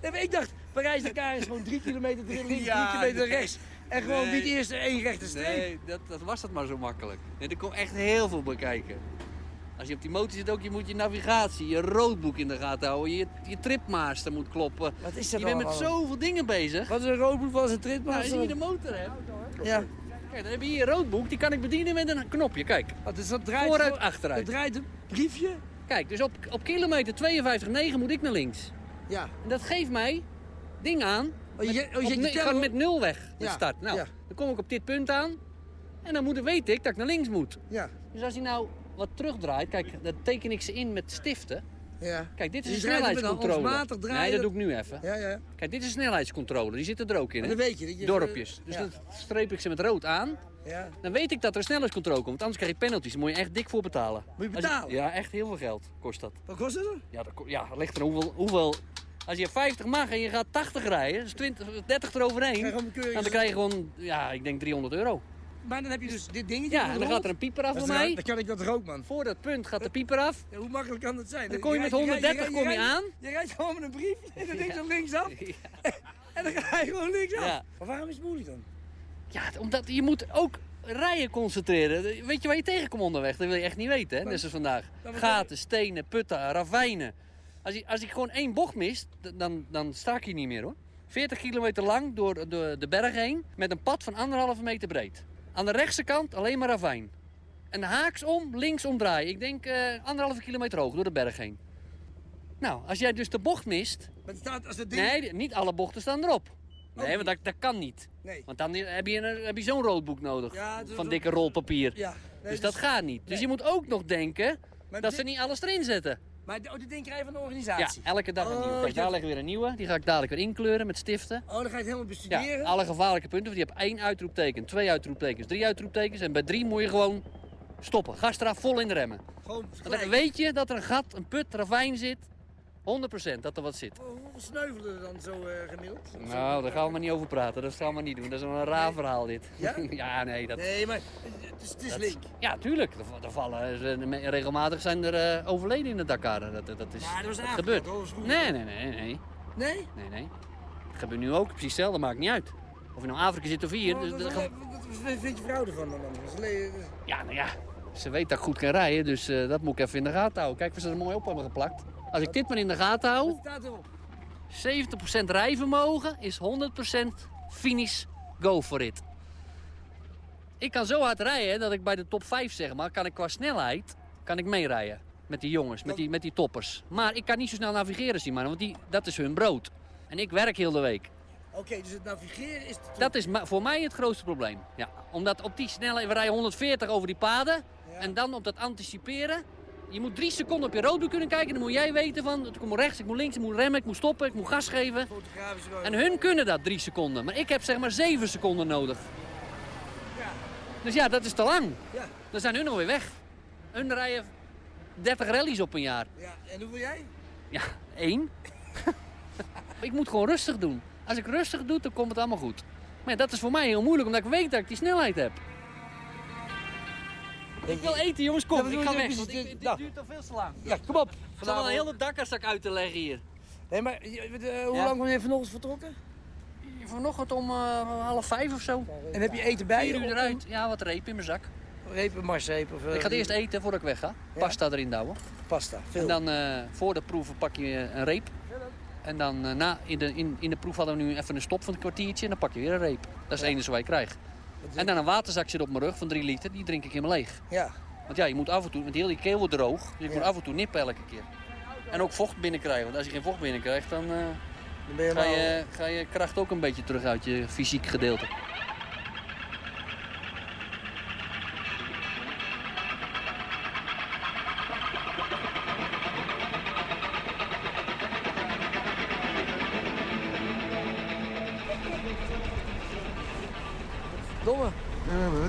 Nee, maar ik dacht, Parijs-Dakar is gewoon drie kilometer Ja, drie kilometer nee. rechts. En gewoon Nee. niet eerst één rechte streep. Nee, dat, dat was het maar zo makkelijk. Nee, er komt echt heel veel bekijken. Als je op die motor zit ook, je moet je navigatie, je roadbook in de gaten houden, je, je tripmaster moet kloppen. Wat is dat je bent met zoveel dingen bezig. Wat is een roodboek van zijn Nou, tritmaster? als je hier de motor hebt, Ja. kijk, dan heb je hier een roadbook, die kan ik bedienen met een knopje, kijk. Wat is dat draait Vooruit, achteruit. Dat draait een briefje? Kijk, dus op, op kilometer 52,9 moet ik naar links. Ja. En dat geeft mij ding aan. Oh, je- met- oh, je op zet je ne- ik ga teller- met nul weg, de Ja, start. Nou, ja. dan kom ik op dit punt aan. En dan moet, weet ik dat ik naar links moet. Ja. Dus als hij nou wat terugdraait, kijk, dan teken ik ze in met stiften. Ja. Kijk, dit is een dan snelheidscontrole. Nee, dat doe ik nu even. Ja, ja. Kijk, dit is een snelheidscontrole. Die zitten er ook in. Hè? dan weet je dat je- Dorpjes. Dus dan streep ik ze met rood aan. Ja. Dan weet ik dat er een snelheidscontrole komt. Anders krijg je penalties. Daar moet je echt dik voor betalen. Moet je betalen? ja, echt heel veel geld kost dat. Wat kost het dan? Ja, dat, ja, dat ligt er hoeveel, hoeveel... Als je 50 mag en je gaat 80 rijden, dus 20, 30 eroverheen. Keuring- Dan krijg je gewoon, ja, ik denk 300 euro. Maar dan heb je dus dit dingetje. Ja, en de dan gaat er een pieper af is- mij. Dan kan ik dat er ook, man. Voor dat punt gaat de pieper af. Ja, hoe makkelijk kan dat zijn? Dan kom je met rijdt- 130 rijdt- kom je aan. Je rijdt gewoon met een brief en [laughs] dan denk je Ja. linksaf. [laughs] En dan ga je gewoon linksaf. Ja. Maar waarom is het moeilijk dan? Ja, omdat je moet ook rijden concentreren. Weet je waar je tegenkomt onderweg? Dat wil je echt niet weten, hè? Net zoals vandaag. Gaten, stenen, putten, ravijnen. Als ik, als ik gewoon één bocht mist, d- dan, dan sta ik hier niet meer hoor. 40 kilometer lang door, door de berg heen met een pad van anderhalve meter breed. Aan de rechtse kant alleen maar ravijn. En haaks om, links omdraaien. Ik denk eh, anderhalve kilometer hoog door de berg heen. Nou, als jij dus de bocht mist... Maar het staat als dat ding... Nee, niet alle bochten staan erop. Nee, want dat, dat kan niet. Nee. Want dan heb je, een, heb je zo'n roodboek nodig. Ja, het van dikke rolpapier. Ja. Nee, dus dat gaat niet. Dus je moet ook nog denken dat dit- ze niet alles erin zetten. Maar oh, dit ding krijg je van de Ja, organisatie? elke dag een Oh, nieuwe. Kijk, daar leggen we weer een nieuwe. Die ga ik dadelijk weer inkleuren met stiften. Oh, dan ga je het helemaal bestuderen? Ja, alle gevaarlijke punten. Want je hebt één uitroepteken, twee uitroeptekens, drie uitroeptekens. En bij drie moet je gewoon stoppen. Gas eraf, vol in de remmen. Gewoon dan weet je dat er een gat, een put, ravijn zit. 100% dat er wat zit. Oh, Hoeveel sneuvelen er dan zo eh, gemiddeld? Nou, daar gaan we maar niet over praten. Dat gaan we niet doen. Dat is wel een raar verhaal dit. Ja? [laughs] ja, nee. Dat, Nee, maar het is, het is dat- link. Ja, tuurlijk. Er, er vallen, regelmatig zijn er eh, overleden in de Dakar. Dat, dat, dat is dat was dat? Dat was vroeger. Nee, nee, nee, nee. Nee? Nee, nee. Het gebeurt nu ook. Precies hetzelfde, maakt niet uit. Of je nou Afrika zit of hier. Dus- wat, dat- vind je vrouw ervan dan? Dat Ja, nou ja. Ze weet dat ik goed kan rijden, dus eh, dat moet ik even in de gaten houden. Kijk, of ze er mooi op hebben geplakt. Als ik dit maar in de gaten hou, Wat staat erop? 70% rijvermogen is 100% finish, go for it. Ik kan zo hard rijden dat ik bij de top 5 zeg maar, kan ik qua snelheid kan ik meerijden. Met die jongens, met die, met die toppers. Maar ik kan niet zo snel navigeren, zien mannen, want die, dat is hun brood. En ik werk heel de week. Oké, dus het navigeren is... Het Dat is voor mij het grootste probleem. Ja. Omdat op die snelheid, we rijden 140 over die paden. En dan op dat anticiperen. Je moet drie seconden op je roodboek kunnen kijken. Dan moet jij weten van, ik moet rechts, ik moet links, ik moet remmen, ik moet stoppen, ik moet gas geven. En hun kunnen dat drie seconden. Maar ik heb zeg maar zeven seconden nodig. Dus ja, dat is te lang. Dan zijn hun alweer weg. Hun rijden 30 rallies op een jaar. Ja, en hoeveel jij? Ja, één. [laughs] ik moet gewoon rustig doen. Als ik rustig doe, dan komt het allemaal goed. Maar ja, dat is voor mij heel moeilijk, omdat ik weet dat ik die snelheid heb. Ik wil eten, jongens, kom. Ik ga je- weg, want dit nou. duurt al veel te lang. Ja, kom op. Ik zal wel een hele dakkerzak uit te leggen hier. Nee, maar je- hoe Ja. lang ben je vanochtend vertrokken? Vanochtend om eh, half vijf of zo. En heb je eten bij je? uur eruit. Ja, wat reep in mijn zak. Repen, marsreep of... eh, Ik ga het eerst eten voordat ik wegga. Pasta erin douwen. Pasta, veel. En dan eh, voor de proeven pak je een reep. En dan na, in, de, in, in de proef hadden we nu even een stop van een kwartiertje. En dan pak je weer een reep. Dat is het enige wat ik krijg. En dan een waterzak zit op mijn rug van 3 liter. Die drink ik helemaal leeg. Ja. Want ja, je moet af en toe, want heel die keel wordt droog. Dus je moet af en toe nippen elke keer. En ook vocht binnenkrijgen. Want als je geen vocht binnenkrijgt, dan, eh, Dan ben je ga, je, ga je kracht ook een beetje terug uit je fysiek gedeelte.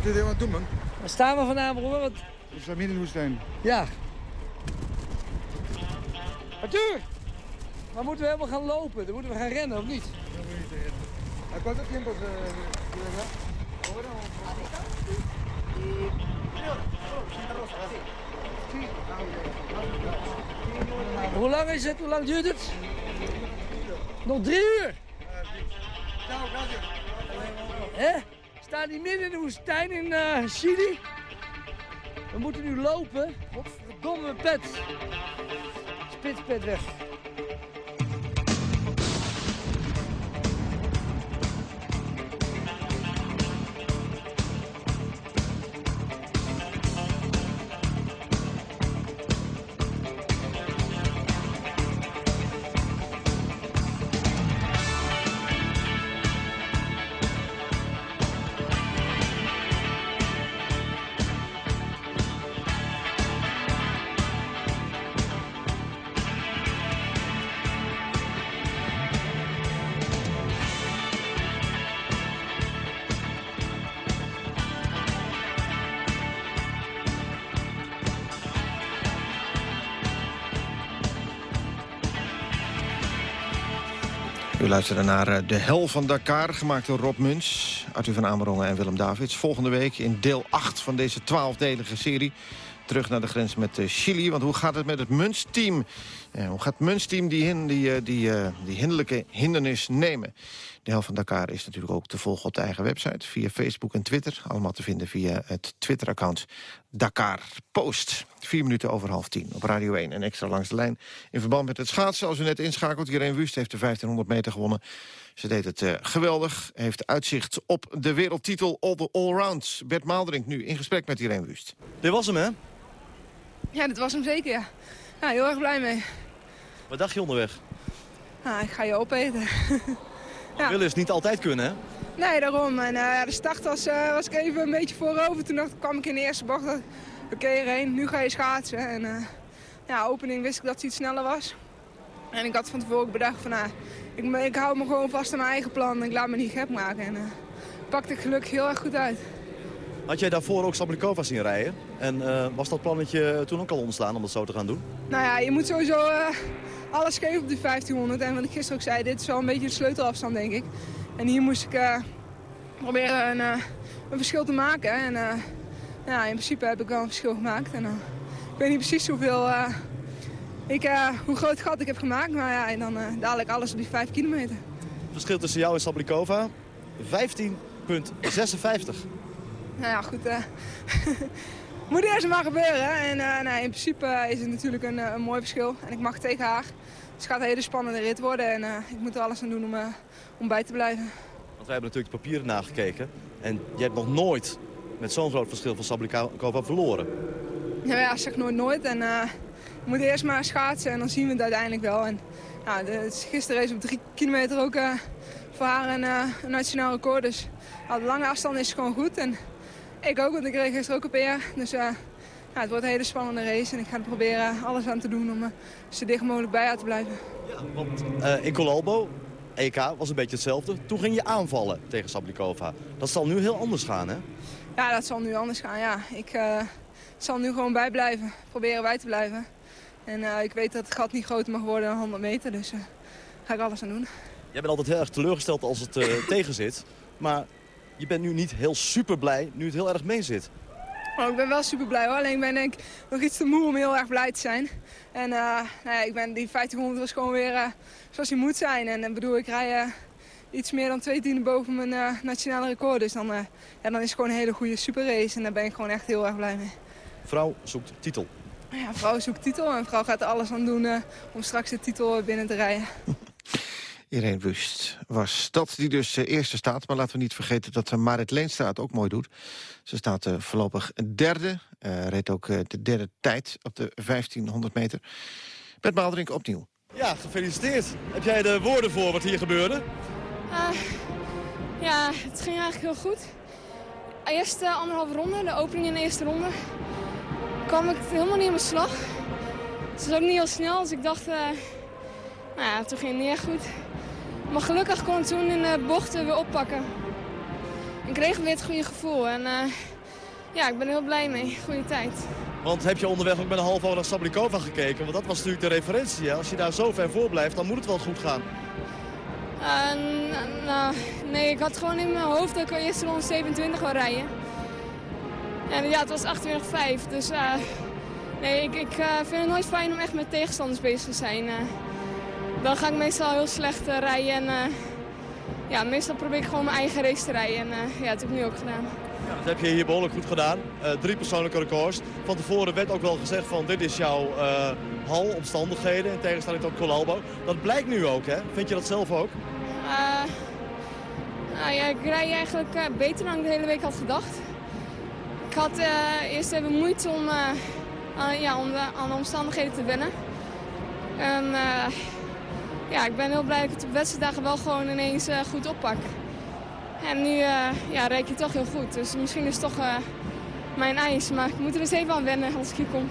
Wat is dit aan het doen, man? Waar staan we vanavond, broer? Wat... We staan midden in de woestijn. Ja. Arthur! Maar moeten we helemaal gaan lopen? Dan moeten we gaan rennen, of niet? ¿Cuánto tiempo se... Hoe lang is het? Hoe lang duurt het? Nog drie uur! Hè? Staan hier midden in de woestijn in eh, Chili. We moeten nu lopen. Godverdomme pet. Spitspet weg. Luisterde naar eh, De Hel van Dakar, gemaakt door Rob Muns, Arthur van Amerongen en Willem Davids. Volgende week in deel 8 van deze twaalfdelige serie. Terug naar de grens met eh, Chili, want hoe gaat het met het Muns-team? Eh, hoe gaat Muns team die, die, die, die hinderlijke hindernis nemen? De helft van Dakar is natuurlijk ook te volgen op de eigen website... via Facebook en Twitter. Allemaal te vinden via het Twitter-account Dakar Post. Vier minuten over half tien op Radio 1 en extra langs de lijn. In verband met het schaatsen, als u net inschakelt... Irene Wust heeft de 1500 meter gewonnen. Ze deed het eh, geweldig, heeft uitzicht op de wereldtitel All the Allround. Bert Maalderink nu in gesprek met Irene Wust. Dit was hem, hè? Ja, dat was hem zeker, ja. Ja, heel erg blij mee. Wat dacht je onderweg? Nou, ik ga je opeten. [laughs] Ja. Willen is niet altijd kunnen, hè? Nee, daarom. En uh, de start was, uh, was ik even een beetje voorover. Toen dacht, kwam ik in de eerste bocht. Oké, okay, erheen, nu ga je schaatsen. En uh, ja, opening wist ik dat hij iets sneller was. En ik had van tevoren bedacht van, nou, ik, ik hou me gewoon vast aan mijn eigen plan. Ik laat me niet gek maken. En pakte ik gelukkig heel erg goed uit. Had jij daarvoor ook Sablikova zien rijden? En was dat plannetje toen ook al ontstaan om dat zo te gaan doen? Nou ja, je moet sowieso alles geven op die 1500. En wat ik gisteren ook zei, dit is wel een beetje de sleutelafstand, denk ik. En hier moest ik uh, proberen een, uh, een, verschil te maken. En uh, ja, in principe heb ik wel een verschil gemaakt. En, ik weet niet precies hoeveel, ik, hoe groot gat ik heb gemaakt. Maar ja, en dan dadelijk alles op die 5 kilometer. Het verschil tussen jou en Sablikova, 15,56. Nou ja, goed. [laughs] moet eerst maar gebeuren. En nou, in principe is het natuurlijk een, een mooi verschil. En ik mag tegen haar. Dus het gaat een hele spannende rit worden en uh, ik moet er alles aan doen om, uh, om bij te blijven. Want wij hebben natuurlijk de papieren nagekeken. En je hebt nog nooit met zo'n groot verschil van Sablikova verloren. Ja, ja, zeg nooit nooit. En we moeten eerst maar schaatsen en dan zien we het uiteindelijk wel. En, ja, de, gisteren race op drie kilometer ook voor haar een, een, nationaal record. Dus ja, de lange afstand is gewoon goed. En ik ook, want ik reed gisteren ook een PR. Dus ja, het wordt een hele spannende race en ik ga er proberen alles aan te doen om uh, zo dicht mogelijk bij haar te blijven. Ja, want uh, in Colalbo, EK, was een beetje hetzelfde. Toen ging je aanvallen tegen Sablikova. Dat zal nu heel anders gaan, hè? Ja, dat zal nu anders gaan, ja. Ik uh, zal nu gewoon bijblijven, proberen bij te blijven. En ik weet dat het gat niet groter mag worden dan 100 meter, dus daar ga ik alles aan doen. Jij bent altijd heel erg teleurgesteld als het [laughs] tegen zit. Maar je bent nu niet heel super blij nu het heel erg mee zit. Oh, ik ben wel super blij hoor. Alleen ik ben denk nog iets te moe om heel erg blij te zijn. En uh, nou ja, ik ben, die 1500 was gewoon weer uh, zoals hij moet zijn. En uh, bedoel, ik rij iets meer dan twee tienden boven mijn nationale record. Dus dan, ja, dan is het gewoon een hele goede super race. En daar ben ik gewoon echt heel erg blij mee. Vrouw zoekt titel. Ja, vrouw zoekt titel en vrouw gaat er alles aan doen om straks de titel binnen te rijden. [laughs] Irene Wust was dat die dus uh, eerste staat. Maar laten we niet vergeten dat uh, Marit Leenstra het ook mooi doet. Ze staat uh, voorlopig derde. reed ook de derde tijd op de 1500 meter. Bert Maalderink opnieuw. Ja, gefeliciteerd. Heb jij de woorden voor wat hier gebeurde? ja, het ging eigenlijk heel goed. Eerste anderhalve ronde, de opening in de eerste ronde, kwam ik helemaal niet in mijn slag. Het was ook niet heel snel, dus ik dacht, nou ja, toen ging het niet echt goed. Maar gelukkig kon ik toen in de bochten weer oppakken. Ik kreeg weer het goede gevoel en uh, ja, ik ben er heel blij mee. Goede tijd. Want heb je onderweg ook met een half oog naar Sablikova gekeken? Want dat was natuurlijk de referentie. Hè? Als je daar zo ver voor blijft, dan moet het wel goed gaan. Uh, nou, nee, ik had gewoon in mijn hoofd dat ik eerst rond 27 wil rijden. En ja, het was 28,5. Dus uh, nee, ik, ik vind het nooit fijn om echt met tegenstanders bezig te zijn dan ga ik meestal heel slecht uh, rijden. En, uh, ja, meestal probeer ik gewoon mijn eigen race te rijden. En uh, ja, dat heb ik nu ook gedaan. Ja, dat heb je hier behoorlijk goed gedaan. drie persoonlijke records. Van tevoren werd ook wel gezegd van dit is jouw halomstandigheden in tegenstelling tot Colalbo. Dat blijkt nu ook, hè? Vind je dat zelf ook? nou ja, ik rij eigenlijk beter dan ik de hele week had gedacht. Ik had eerst even moeite om, aan, ja, om de, aan de omstandigheden te wennen. En, ja, ik ben heel blij dat ik het op wedstrijddagen wel gewoon ineens uh, goed oppak. En nu uh, ja, rijd je toch heel goed. Dus misschien is het toch uh, mijn ijs. Maar ik moet er eens even aan wennen als ik hier kom.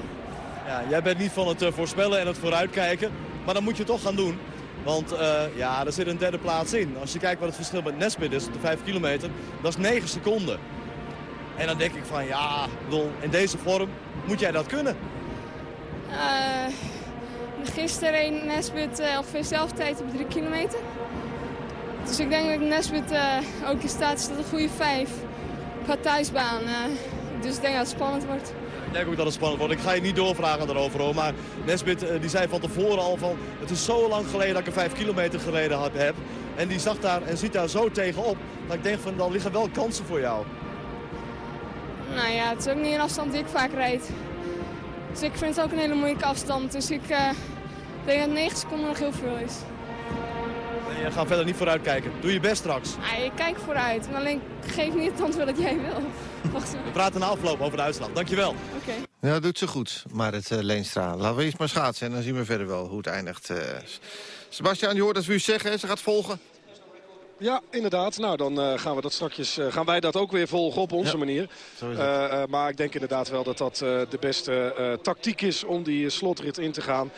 Ja, jij bent niet van het voorspellen en het vooruitkijken. Maar dan moet je toch gaan doen. Want ja, er zit een derde plaats in. Als je kijkt wat het verschil met Nesbit is, de 5 kilometer, dat is 9 seconden. En dan denk ik van ja, bedoel, in deze vorm moet jij dat kunnen. Gisteren reed Nesbit uh, ongeveer dezelfde tijd op 3 kilometer. Dus ik denk dat Nesbit uh, ook in staat is tot een goede 5 qua thuisbaan. Uh, dus ik denk dat het spannend wordt. Ik denk ook dat het spannend wordt. Ik ga je niet doorvragen daarover hoor. Maar Nesbit eh, die zei van tevoren al van... Het is zo lang geleden dat ik een 5 kilometer gereden had- heb. En die zag daar en ziet daar zo tegenop. Dat ik denk van dan liggen wel kansen voor jou. Nou ja, het is ook niet een afstand die ik vaak rijd. Dus ik vind het ook een hele moeilijke afstand. Dus ik eh, denk dat 9 seconden nog heel veel is. En je gaat verder niet vooruit kijken. Doe je best straks. Ah, ik kijk vooruit, maar alleen geef niet het antwoord dat jij wil. [laughs] Wacht even. We praten na afloop over de uitslag. Dankjewel. Oké. Ja, dat doet ze goed, Marit uh, Leenstra. Laten we eerst maar schaatsen en dan zien we verder wel hoe het eindigt. eh. Sebastian, je hoort dat we u zeggen, ze gaat volgen. Ja, inderdaad. Nou, dan eh, gaan, we dat strakjes, eh, gaan wij dat ook weer volgen op onze Ja, manier. Eh, maar ik denk inderdaad wel dat dat de beste tactiek is om die slotrit in te gaan.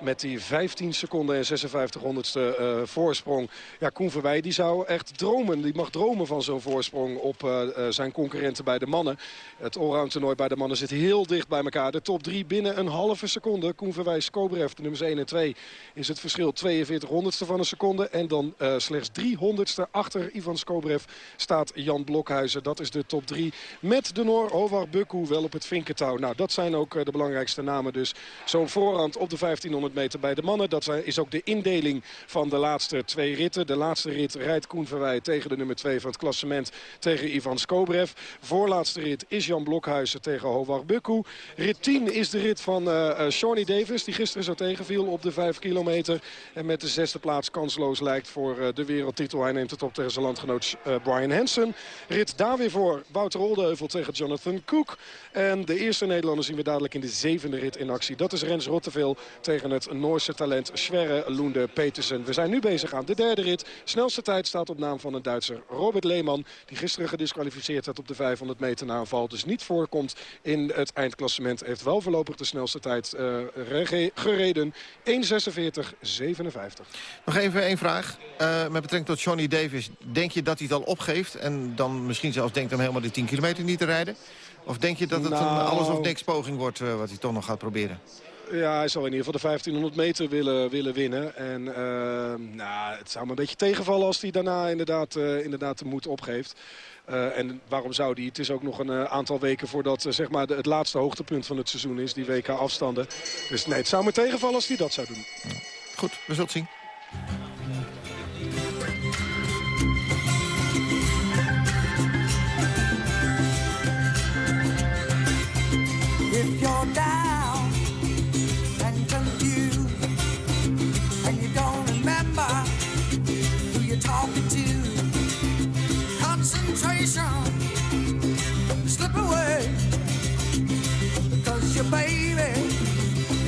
Met die 15 seconden en 56 honderdste eh, voorsprong. Ja, Koen Verwij die zou echt dromen. Die mag dromen van zo'n voorsprong op eh, eh, zijn concurrenten bij de mannen. Het allround toernooi bij de mannen zit heel dicht bij elkaar. De top 3 binnen een halve seconde. Koen Verwij, Skobrev, de nummers 1 en 2 is het verschil 42 honderdste van een seconde. En dan slechts 3 honderdste achter Ivan Skobrev staat Jan Blokhuizen. Dat is de top 3 met de Noor Ovar Bukku wel op het vinkentouw. Nou, dat zijn ook de belangrijkste namen dus. Zo'n voorhand op de 1500 meter bij de mannen. Dat is ook de indeling van de laatste twee ritten. De laatste rit rijdt Koen Verwij tegen de nummer 2 van het klassement tegen Ivan Skobrev. Voorlaatste rit is Jan Blokhuizen tegen Hovar Bukku. Rit 10 is de rit van eh, Shawnee Davis die gisteren zo tegenviel op de 5 kilometer. En met de zesde plaats kansloos lijkt voor eh, de wereldtitel. Hij neemt het op tegen zijn landgenoot Brian Hansen. Rit daar weer voor Wouter Oldeheuvel tegen Jonathan Cook. En de eerste Nederlander zien we dadelijk in de zevende rit in actie. Dat is Rens Rotteveel tegen het Noorse talent Sverre Loende Petersen. We zijn nu bezig aan de derde rit. Snelste tijd staat op naam van een Duitser Robert Lehmann. Die gisteren gedisqualificeerd werd op de 500 meter na een val. Dus niet voorkomt in het eindklassement. Heeft wel voorlopig de snelste tijd rege- gereden. 1.46.57. Nog even één vraag. Eh, met betrekking tot Johnny Davis. Denk je dat hij het al opgeeft en dan misschien zelfs denkt om helemaal die 10 kilometer niet te rijden? Of denk je dat het een Nou. alles of niks poging wordt eh, wat hij toch nog gaat proberen? Ja, hij zal in ieder geval de 1500 meter willen, willen winnen. En eh, nou, het zou me een beetje tegenvallen als hij daarna inderdaad, eh, inderdaad de moed opgeeft. Eh, en waarom zou die? Het is ook nog een aantal weken voordat zeg maar de, het laatste hoogtepunt van het seizoen is. Die WK afstanden. Dus nee, het zou me tegenvallen als hij dat zou doen. Goed, we zullen het zien. If you're down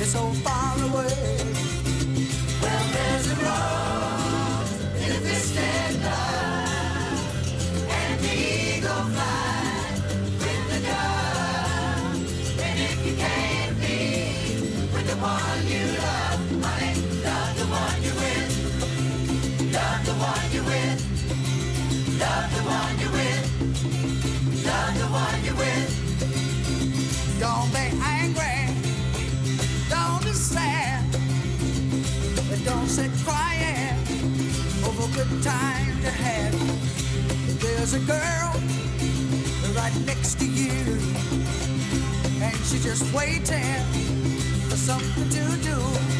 is so far away. Well, there's a road in a distant love and the eagle flies with the dove. And if you can't be with the one you love, honey, love the one you're with. Love the one you're with. Love the one you're with. Love the one you're with. Don't be sit crying over good times you had. There's a girl right next to you and she's just waiting for something to do.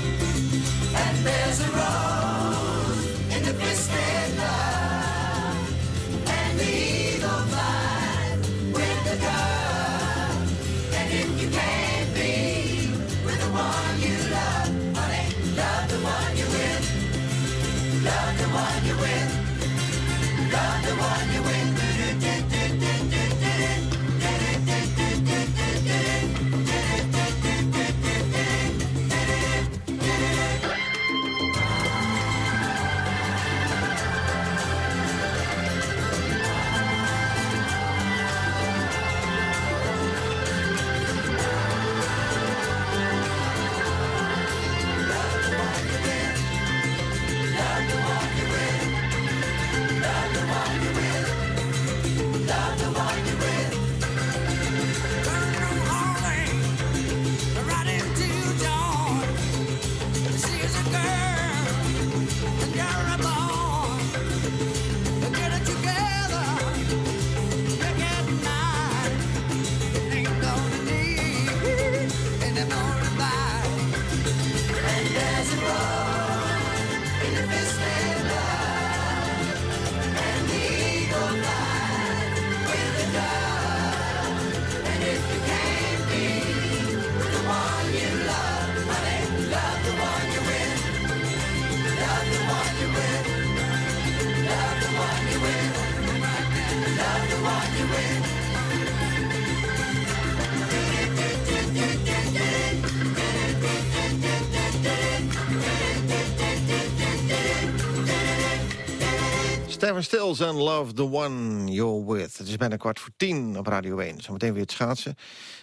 Stephen Stills en Love the One You're With. Het is bijna kwart voor tien op Radio 1. Zometeen weer het schaatsen.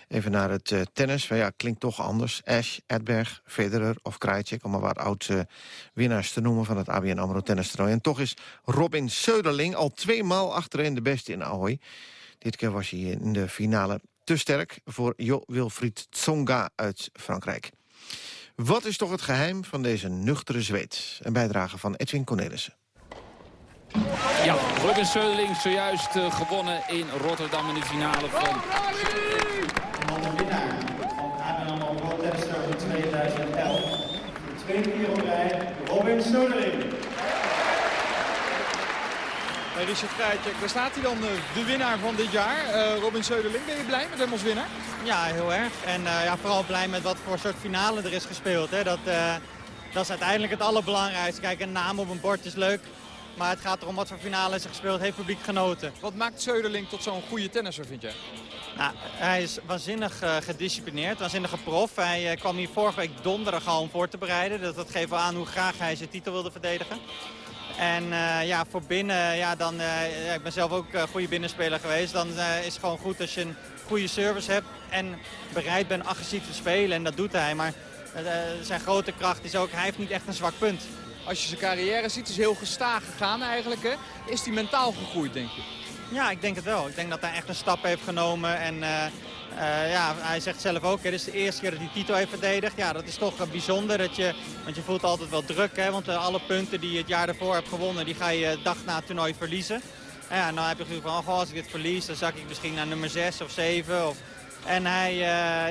Even naar het eh, tennis. Maar ja, klinkt toch anders. Ash, Edberg, Federer of Krajcik... om maar wat oudste winnaars te noemen van het ABN AMRO tennistoernooi. En toch is Robin Söderling al twee maal achterin de beste in Ahoy. Dit keer was hij in de finale te sterk... voor Jo Wilfried Tsonga uit Frankrijk. Wat is toch het geheim van deze nuchtere zweet? Een bijdrage van Edwin Cornelissen. Ja, Robin Söderling zojuist uh, gewonnen in Rotterdam in de finale van... de winnaar van ABN AMRO Tour 2011. De tweede keer op rij, Robin Söderling. Hey Richard Krajicek, daar staat hij dan, uh, de winnaar van dit jaar. Uh, Robin Söderling, ben je blij met hem als winnaar? Ja, heel erg. En ja, vooral blij met wat voor soort finale er is gespeeld. Hè. Dat, dat is uiteindelijk het allerbelangrijkste. Kijk, een naam op een bord is leuk. Maar het gaat erom wat voor finale is gespeeld. Heeft publiek genoten. Wat maakt Söderling tot zo'n goede tennisser, vind je? Nou, hij is waanzinnig uh, gedisciplineerd, waanzinnige prof. Hij uh, kwam hier vorige week donderdag al om voor te bereiden. Dat, dat geeft wel aan hoe graag hij zijn titel wilde verdedigen. En uh, ja, voor binnen, ja, dan, ja, ik ben zelf ook goede binnenspeler geweest. Dan is het gewoon goed als je een goede service hebt en bereid bent agressief te spelen. En dat doet hij. Maar zijn grote kracht is ook, hij heeft niet echt een zwak punt. Als je zijn carrière ziet, is heel gestaag gegaan eigenlijk. Hè? Is hij mentaal gegroeid, denk je? Ja, ik denk het wel. Ik denk dat hij echt een stap heeft genomen. En uh, uh, ja, hij zegt zelf ook, dit is de eerste keer dat hij titel heeft verdedigd. Ja, dat is toch bijzonder. Dat je, want je voelt altijd wel druk. Hè? Want alle punten die je het jaar ervoor hebt gewonnen, die ga je dag na het toernooi verliezen. En ja, nou heb je gevoel van, oh, als ik dit verlies, dan zak ik misschien naar nummer 6 of 7. Of... En hij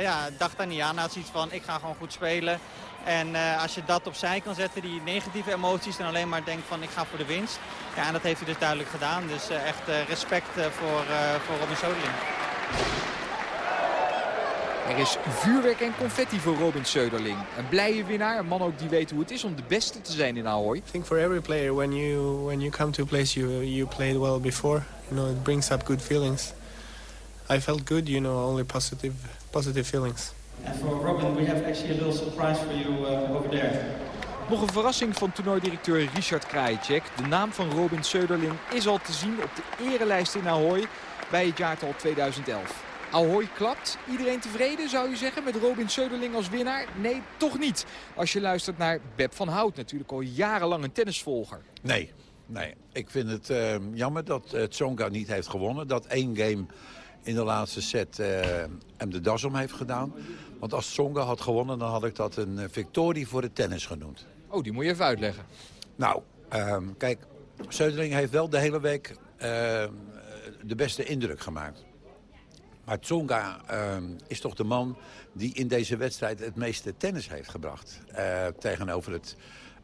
ja, dacht daar niet aan. Hij had zoiets van, ik ga gewoon goed spelen. En uh, als je dat opzij kan zetten, die negatieve emoties, en alleen maar denkt van ik ga voor de winst. Ja, en dat heeft hij dus duidelijk gedaan. Dus uh, echt uh, respect voor, voor Robin Söderling. Er is vuurwerk en confetti voor Robin Söderling. Een blije winnaar, een man ook die weet hoe het is om de beste te zijn in Ahoy. I think for every player, when you, when you come to a place you, you played well before, you know, it brings up good feelings. I felt good, you know, only positive, positive feelings. And for Robin, we have actually a little surprise for you uh, over there. Nog een verrassing van toernooidirecteur Richard Krajicek. De naam van Robin Söderling is al te zien op de erelijst in Ahoy bij het jaartal 2011. Ahoy klapt. Iedereen tevreden zou je zeggen met Robin Söderling als winnaar? Nee, toch niet. Als je luistert naar Beb van Hout, natuurlijk al jarenlang een tennisvolger. Nee, nee. ik vind het uh, jammer dat uh, Tsonga niet heeft gewonnen. Dat één game in de laatste set uh, hem de das om heeft gedaan. Want als Tsonga had gewonnen, dan had ik dat een victorie voor de tennis genoemd. Oh, die moet je even uitleggen. Nou, um, kijk, Söderling heeft wel de hele week uh, de beste indruk gemaakt. Maar Tsonga uh, is toch de man die in deze wedstrijd het meeste tennis heeft gebracht. Uh, tegenover het,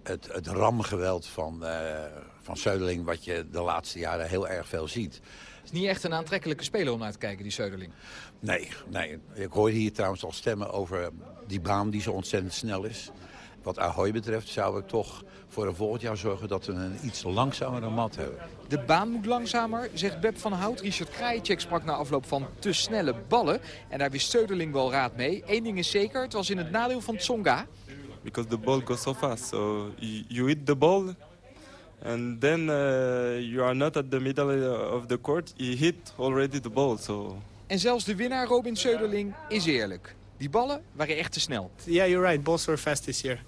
het, het ramgeweld van, uh, van Söderling, wat je de laatste jaren heel erg veel ziet. Het is niet echt een aantrekkelijke speler om naar te kijken, die Söderling. Nee, nee. Ik hoorde hier trouwens al stemmen over die baan die zo ontzettend snel is. Wat Ahoy betreft zou ik toch voor een volgend jaar zorgen dat we een iets langzamere mat hebben. De baan moet langzamer, zegt Beb van Hout. Richard Krajicek sprak na afloop van te snelle ballen. En daar wist Söderling wel raad mee. Eén ding is zeker, het was in het nadeel van Tsonga. Because the ball goes so fast. So you hit the ball and then uh, you are not at the middle of the court. You hit already the ball. So. En zelfs de winnaar Robin Söderling is eerlijk. Die ballen waren echt te snel. Yeah, you're right. Balls were fast this year.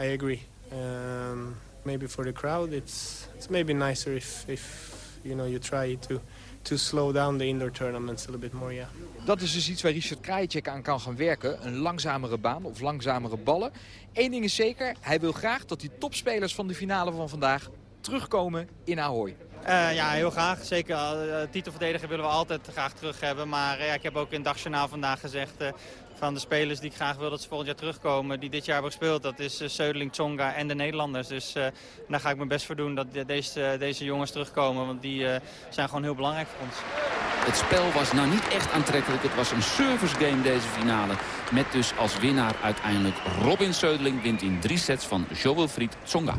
I agree. Um, maybe for the crowd, it's it's maybe nicer if if you know you try to to slow down the indoor tournaments a little bit more. Yeah. Dat is dus iets waar Richard Krajicek aan kan gaan werken. Een langzamere baan of langzamere ballen. Eén ding is zeker, hij wil graag dat die topspelers van de finale van vandaag terugkomen in Ahoy. Uh, ja, heel graag. Zeker uh, titelverdediger willen we altijd graag terug hebben. Maar uh, ik heb ook in het dagjournaal vandaag gezegd... van de spelers die ik graag wil dat ze volgend jaar terugkomen... die dit jaar hebben gespeeld, dat is uh, Söderling, Tsonga en de Nederlanders. Dus daar ga ik mijn best voor doen dat deze, deze jongens terugkomen. Want die zijn gewoon heel belangrijk voor ons. Het spel was nou niet echt aantrekkelijk. Het was een service game deze finale. Met dus als winnaar uiteindelijk Robin Söderling wint in drie sets van Jo Wilfried Tsonga.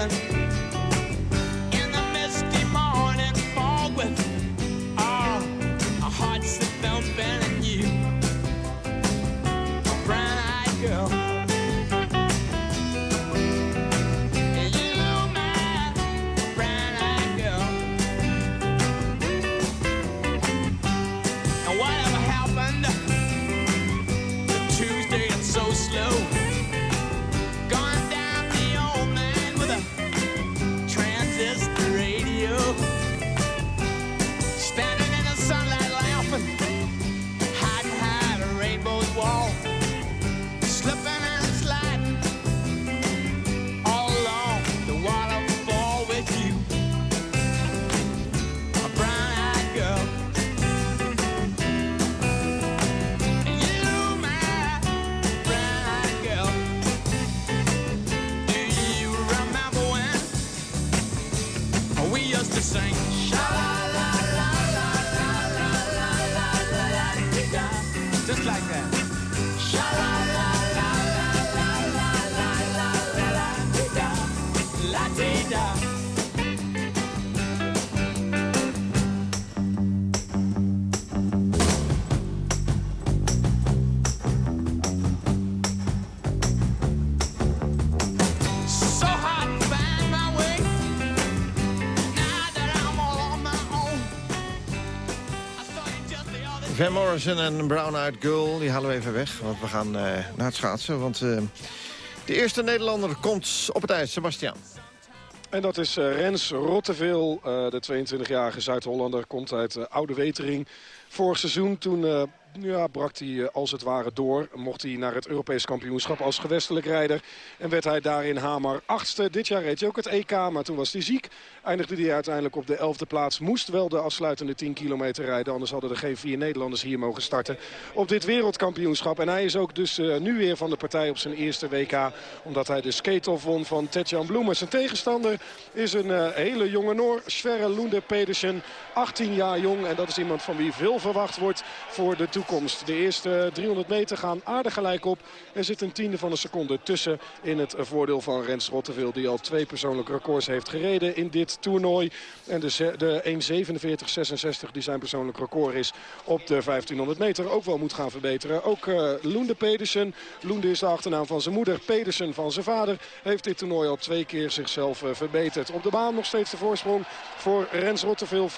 heaven Morrison en Brown Eyed Girl, die halen we even weg. Want we gaan eh, naar het schaatsen. Want eh, de eerste Nederlander komt op het ijs, Sebastian. En dat is eh, Rens Rotteveel, de 22-jarige Zuid-Hollander. Komt uit Oude Wetering. Vorig seizoen toen ja, brak hij als het ware door. Mocht hij naar het Europees kampioenschap als gewestelijk rijder. En werd hij daar in Hamar achtste. Dit jaar reed hij ook het EK, maar toen was hij ziek. Eindigde hij uiteindelijk op de elfde plaats. Moest wel de afsluitende 10 kilometer rijden. Anders hadden er geen vier Nederlanders hier mogen starten op dit wereldkampioenschap. En hij is ook dus eh, nu weer van de partij op zijn eerste WK. Omdat hij de skate-off won van Tetjan Bloemen. Zijn tegenstander is een eh, hele jonge Noor. Sverre Lunde Pedersen. 18 jaar jong. En dat is iemand van wie veel verwacht wordt voor de toekomst. De eerste 300 meter gaan aardig gelijk op. Er zit een tiende van een seconde tussen in het voordeel van Rens Rotteveel. Die al twee persoonlijke records heeft gereden in dit toernooi. En de, de 1.47.66 die zijn persoonlijk record is op de 1500 meter ook wel moet gaan verbeteren. Ook eh Loende Pedersen. Loende is de achternaam van zijn moeder. Pedersen van zijn vader heeft dit toernooi al twee keer zichzelf eh, verbeterd. Op de baan nog steeds de voorsprong voor Rens Rotteveel. 50.09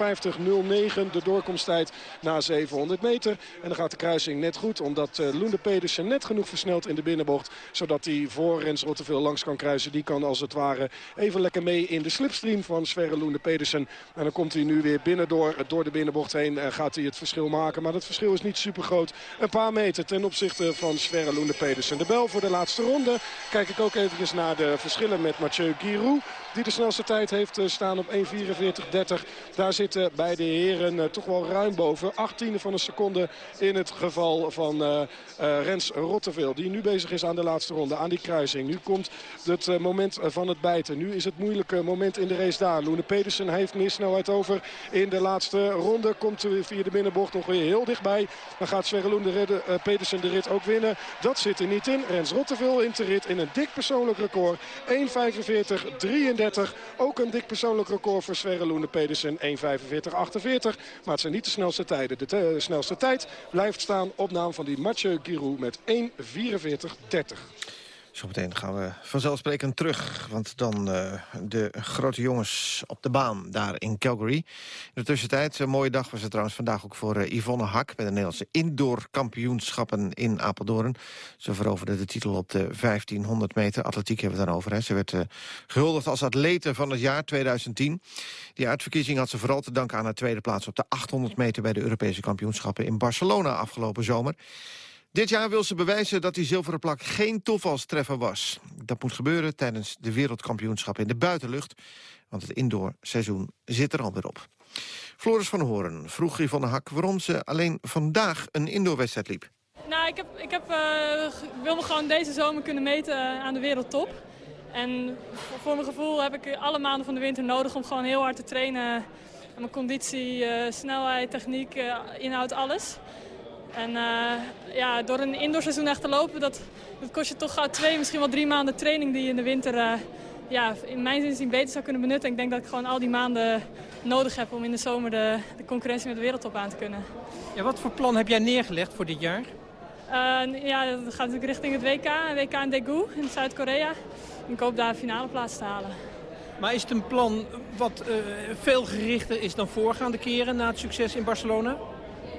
de doorkomsttijd na 700 meter. En dan gaat de kruising net goed omdat eh Loende Pedersen net genoeg versnelt in de binnenbocht. Zodat hij voor Rens Rotteveel langs kan kruisen. Die kan als het ware even lekker mee in de slipstream van Sverre Loende Pedersen. En dan komt hij nu weer binnen door, door de binnenbocht heen. En gaat hij het verschil maken. Maar dat verschil is niet super groot. Een paar meter ten opzichte van Sverre Loende Pedersen. De bel voor de laatste ronde. Kijk ik ook even naar de verschillen met Mathieu Giroux. Die de snelste tijd heeft eh, staan op 1.44.30. Daar zitten beide heren eh, toch wel ruim boven. 18e van een seconde in het geval van eh, eh, Rens Rotteveel. Die nu bezig is aan de laatste ronde, aan die kruising. Nu komt het moment van het bijten. Nu is het moeilijke moment in de race daar. Loene Pedersen heeft meer snelheid over in de laatste ronde. Komt via de binnenbocht nog weer heel dichtbij. Dan gaat Sverre Loende redden, eh, Pedersen de rit ook winnen. Dat zit er niet in. Rens Rotteveel in de rit in een dik persoonlijk record. 1.45.33. Ook een dik persoonlijk record voor Sverre Loende Pedersen. 1.45.48. Maar het zijn niet de snelste tijden. De te- snelste tijd blijft staan op naam van die Mathieu Giroux met 1.44.30. Zometeen gaan we vanzelfsprekend terug. Want dan eh, de grote jongens op de baan daar in Calgary. In de tussentijd, een mooie dag was het trouwens vandaag ook voor eh, Yvonne Hak... bij de Nederlandse indoor kampioenschappen in Apeldoorn. Ze veroverde de titel op de 1500 meter. Atletiek hebben we dan over. Hè. Ze werd eh, gehuldigd als atlete van het jaar 2010. Die uitverkiezing had ze vooral te danken aan haar tweede plaats... op de 800 meter bij de Europese kampioenschappen in Barcelona afgelopen zomer. Dit jaar wil ze bewijzen dat die zilveren plak geen toevalstreffer was. Dat moet gebeuren tijdens de wereldkampioenschap in de buitenlucht. Want het indoorseizoen zit er alweer op. Floris van Horen vroeg Yvonne Hak waarom ze alleen vandaag een indoorwedstrijd liep. Nou, ik, heb, ik heb, eh, wil me gewoon deze zomer kunnen meten eh, aan de wereldtop. En voor- mijn gevoel heb ik alle maanden van de winter nodig om gewoon heel hard te trainen. Mijn conditie, eh, snelheid, techniek, inhoud, alles. En eh, ja, door een indoorseizoen echt te lopen, dat, dat kost je toch gauw twee, misschien wel drie maanden training die je in de winter eh, ja, in mijn zin beter zou kunnen benutten. Ik denk dat ik gewoon al die maanden nodig heb om in de zomer de, de concurrentie met de wereldtop aan te kunnen. Ja, wat voor plan heb jij neergelegd voor dit jaar? Eh, ja, dat gaat natuurlijk richting het WK, WK in Daegu in Zuid-Korea. Ik hoop daar een finale plaats te halen. Maar is het een plan wat veel gerichter is dan voorgaande keren na het succes in Barcelona?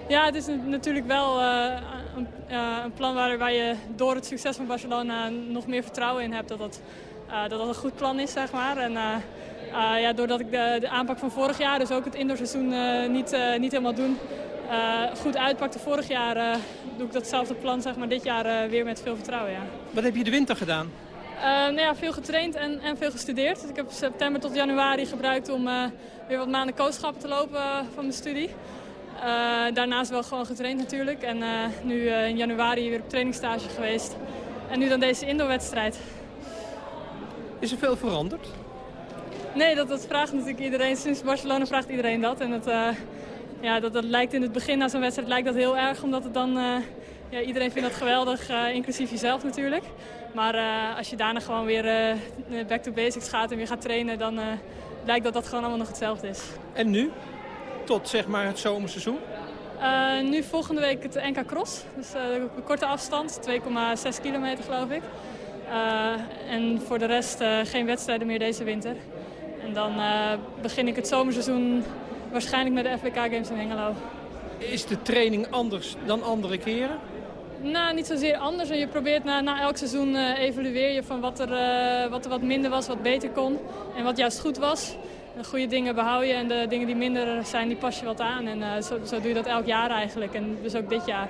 Ja, het is natuurlijk wel eh, een, eh, een plan waar, je door het succes van Barcelona nog meer vertrouwen in hebt dat dat, eh, dat, dat een goed plan is, zeg maar. En eh, eh, ja, doordat ik de, de aanpak van vorig jaar, dus ook het indoorseizoeen, eh niet, eh, niet helemaal doen, eh, goed uitpakte vorig jaar, eh, doe ik datzelfde plan zeg maar, dit jaar eh, weer met veel vertrouwen, ja. Wat heb je de winter gedaan? Eh, nou ja, veel getraind en, en veel gestudeerd. Dus ik heb september tot januari gebruikt om eh, weer wat maanden coachschappen te lopen eh, van mijn studie. Eh, daarnaast wel gewoon getraind natuurlijk. En eh, nu eh, in januari weer op trainingsstage geweest. En nu dan deze indoorwedstrijd. Is er veel veranderd? Nee, dat, dat vraagt natuurlijk iedereen. Sinds Barcelona vraagt iedereen dat. En dat, ja, dat, dat lijkt in het begin na zo'n wedstrijd lijkt dat heel erg. Omdat het dan, ja, iedereen vindt dat geweldig, inclusief jezelf natuurlijk. Maar als je daarna gewoon weer back to basics gaat en weer gaat trainen... dan lijkt dat dat gewoon allemaal nog hetzelfde is. En nu? Tot zeg maar het zomerseizoen? Eh, nu volgende week het NK Cross. Dus eh, een korte afstand, 2,6 kilometer geloof ik. Eh, en voor de rest geen wedstrijden meer deze winter. En dan begin ik het zomerseizoen waarschijnlijk met de FBK Games in Hengelo. Is de training anders dan andere keren? Nou, niet zozeer anders. En je probeert na, na elk seizoen evalueer je van wat er, wat er wat minder was, wat beter kon. En wat juist goed was. De goede dingen behoud je en de dingen die minder zijn, die pas je wat aan. En eh, zo, zo doe je dat elk jaar eigenlijk. En dus ook dit jaar.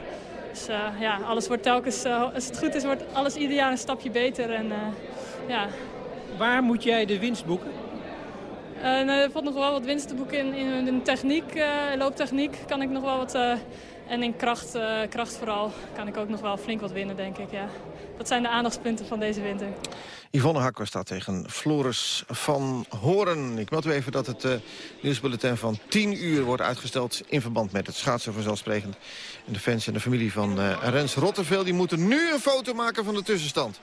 Dus eh, ja, alles wordt telkens, eh, als het goed is, wordt alles ieder jaar een stapje beter. En, ja. Waar moet jij de winst boeken? En er valt nog wel wat winst te boeken in, in, in techniek, looptechniek kan ik nog wel wat... en in kracht, kracht vooral kan ik ook nog wel flink wat winnen, denk ik. Ja. Dat zijn de aandachtspunten van deze winter. Yvonne Hakker staat tegen Floris van Horen. Ik meld u even dat het eh, nieuwsbulletin van 10 uur wordt uitgesteld... in verband met het schaatsen vanzelfsprekend. En de fans en de familie van eh, Rens Rotteveel... die moeten nu een foto maken van de tussenstand.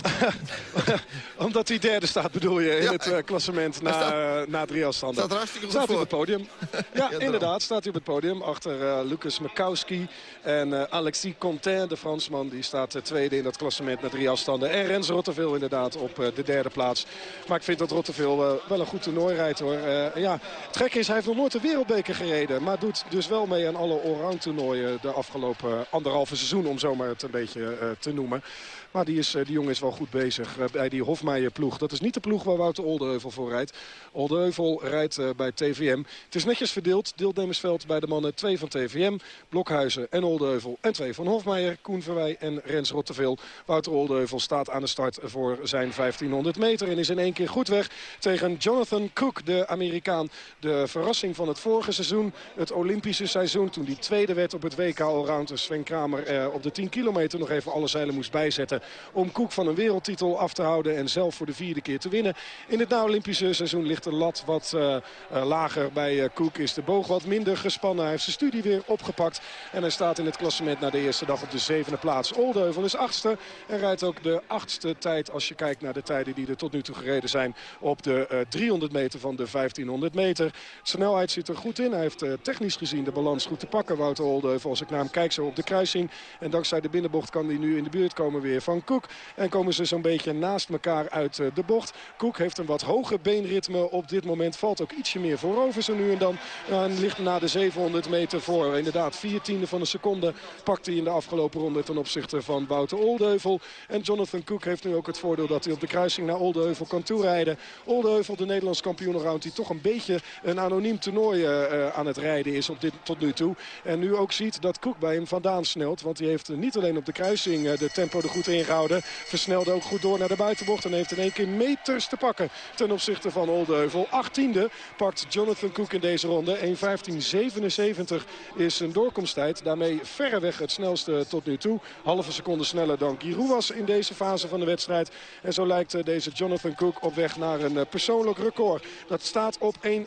[laughs] Omdat hij derde staat, bedoel je, in Ja. het eh, klassement na, na drie afstanden. Staat er hartstikke goed Staat hij voor. op het podium. [laughs] Ja, inderdaad, staat hij op het podium. Achter eh, Lucas Makowski en eh, Alexis Contain, de Fransman. Die staat tweede in dat klassement na drie afstanden. En Rens Rotteveel inderdaad op de derde plaats. Maar ik vind dat Rotteveel wel een goed toernooi rijdt hoor. Ja, het gekke is, hij heeft nog nooit de wereldbeker gereden. Maar doet dus wel mee aan alle allround toernooien de afgelopen anderhalve seizoen. Om zomaar het een beetje te noemen. Maar die, is, die jongen is wel goed bezig eh, bij die Hofmeijer ploeg. Dat is niet de ploeg waar Wouter Oldeheuvel voor rijdt. Oldeheuvel rijdt eh, bij TVM. Het is netjes verdeeld. Deelnemersveld bij de mannen. Twee van TVM, Blokhuizen en Oldeheuvel. En twee van Hofmeijer, Koen Verwij en Rens Rotteveel. Wouter Oldeheuvel staat aan de start voor zijn 1500 meter. En is in één keer goed weg tegen Jonathan Cook, de Amerikaan. De verrassing van het vorige seizoen. Het Olympische seizoen. Toen die tweede werd op het WK Allround. En Sven Kramer eh, op de 10 kilometer nog even alle zeilen moest bijzetten. Om Cook van een wereldtitel af te houden. En zelf voor de vierde keer te winnen. In het na Olympische seizoen ligt de lat wat eh, eh, lager bij eh, Cook. Is de boog wat minder gespannen. Hij heeft zijn studie weer opgepakt. En hij staat in het klassement na de eerste dag op de zevende plaats. Oldeheuvel is achtste. En rijdt ook de achtste tijd als je kijkt naar de tijden die er tot nu toe gereden zijn. Op de eh, 300 meter van de 1500 meter. Snelheid zit er goed in. Hij heeft eh, technisch gezien de balans goed te pakken. Wouter Oldeheuvel als ik naar hem kijk zo op de kruising. En dankzij de binnenbocht kan hij nu in de buurt komen weer van Cook. En komen ze zo'n beetje naast elkaar uit eh, de bocht. Cook heeft een wat hoger beenritme op dit moment. Valt ook ietsje meer voorover zo nu en dan. En ligt na de 700 meter voor. Inderdaad, vier tiende van een seconde pakt hij in de afgelopen ronde ten opzichte van Wouter Oldeheuvel. En Jonathan Cook heeft nu ook het voordeel dat hij op de kruising naar Oldeheuvel kan toerijden. Oldeheuvel, de Nederlands kampioen round, die toch een beetje een anoniem toernooi eh, eh, aan het rijden is op dit, tot nu toe. En nu ook ziet dat Cook bij hem vandaan snelt. Want hij heeft niet alleen op de kruising eh, de tempo er goed in gehouden. Versnelde ook goed door naar de buitenbocht. En heeft in één keer meters te pakken ten opzichte van Oldeheuvel. Achttiende pakt Jonathan Cook in deze ronde. 1.15.77 is zijn doorkomsttijd. Daarmee verreweg het snelste tot nu toe. Halve seconde sneller dan Giroud was in deze fase van de wedstrijd. En zo lijkt eh, deze Jonathan Cook op weg naar een eh, persoonlijk record. Dat staat op 1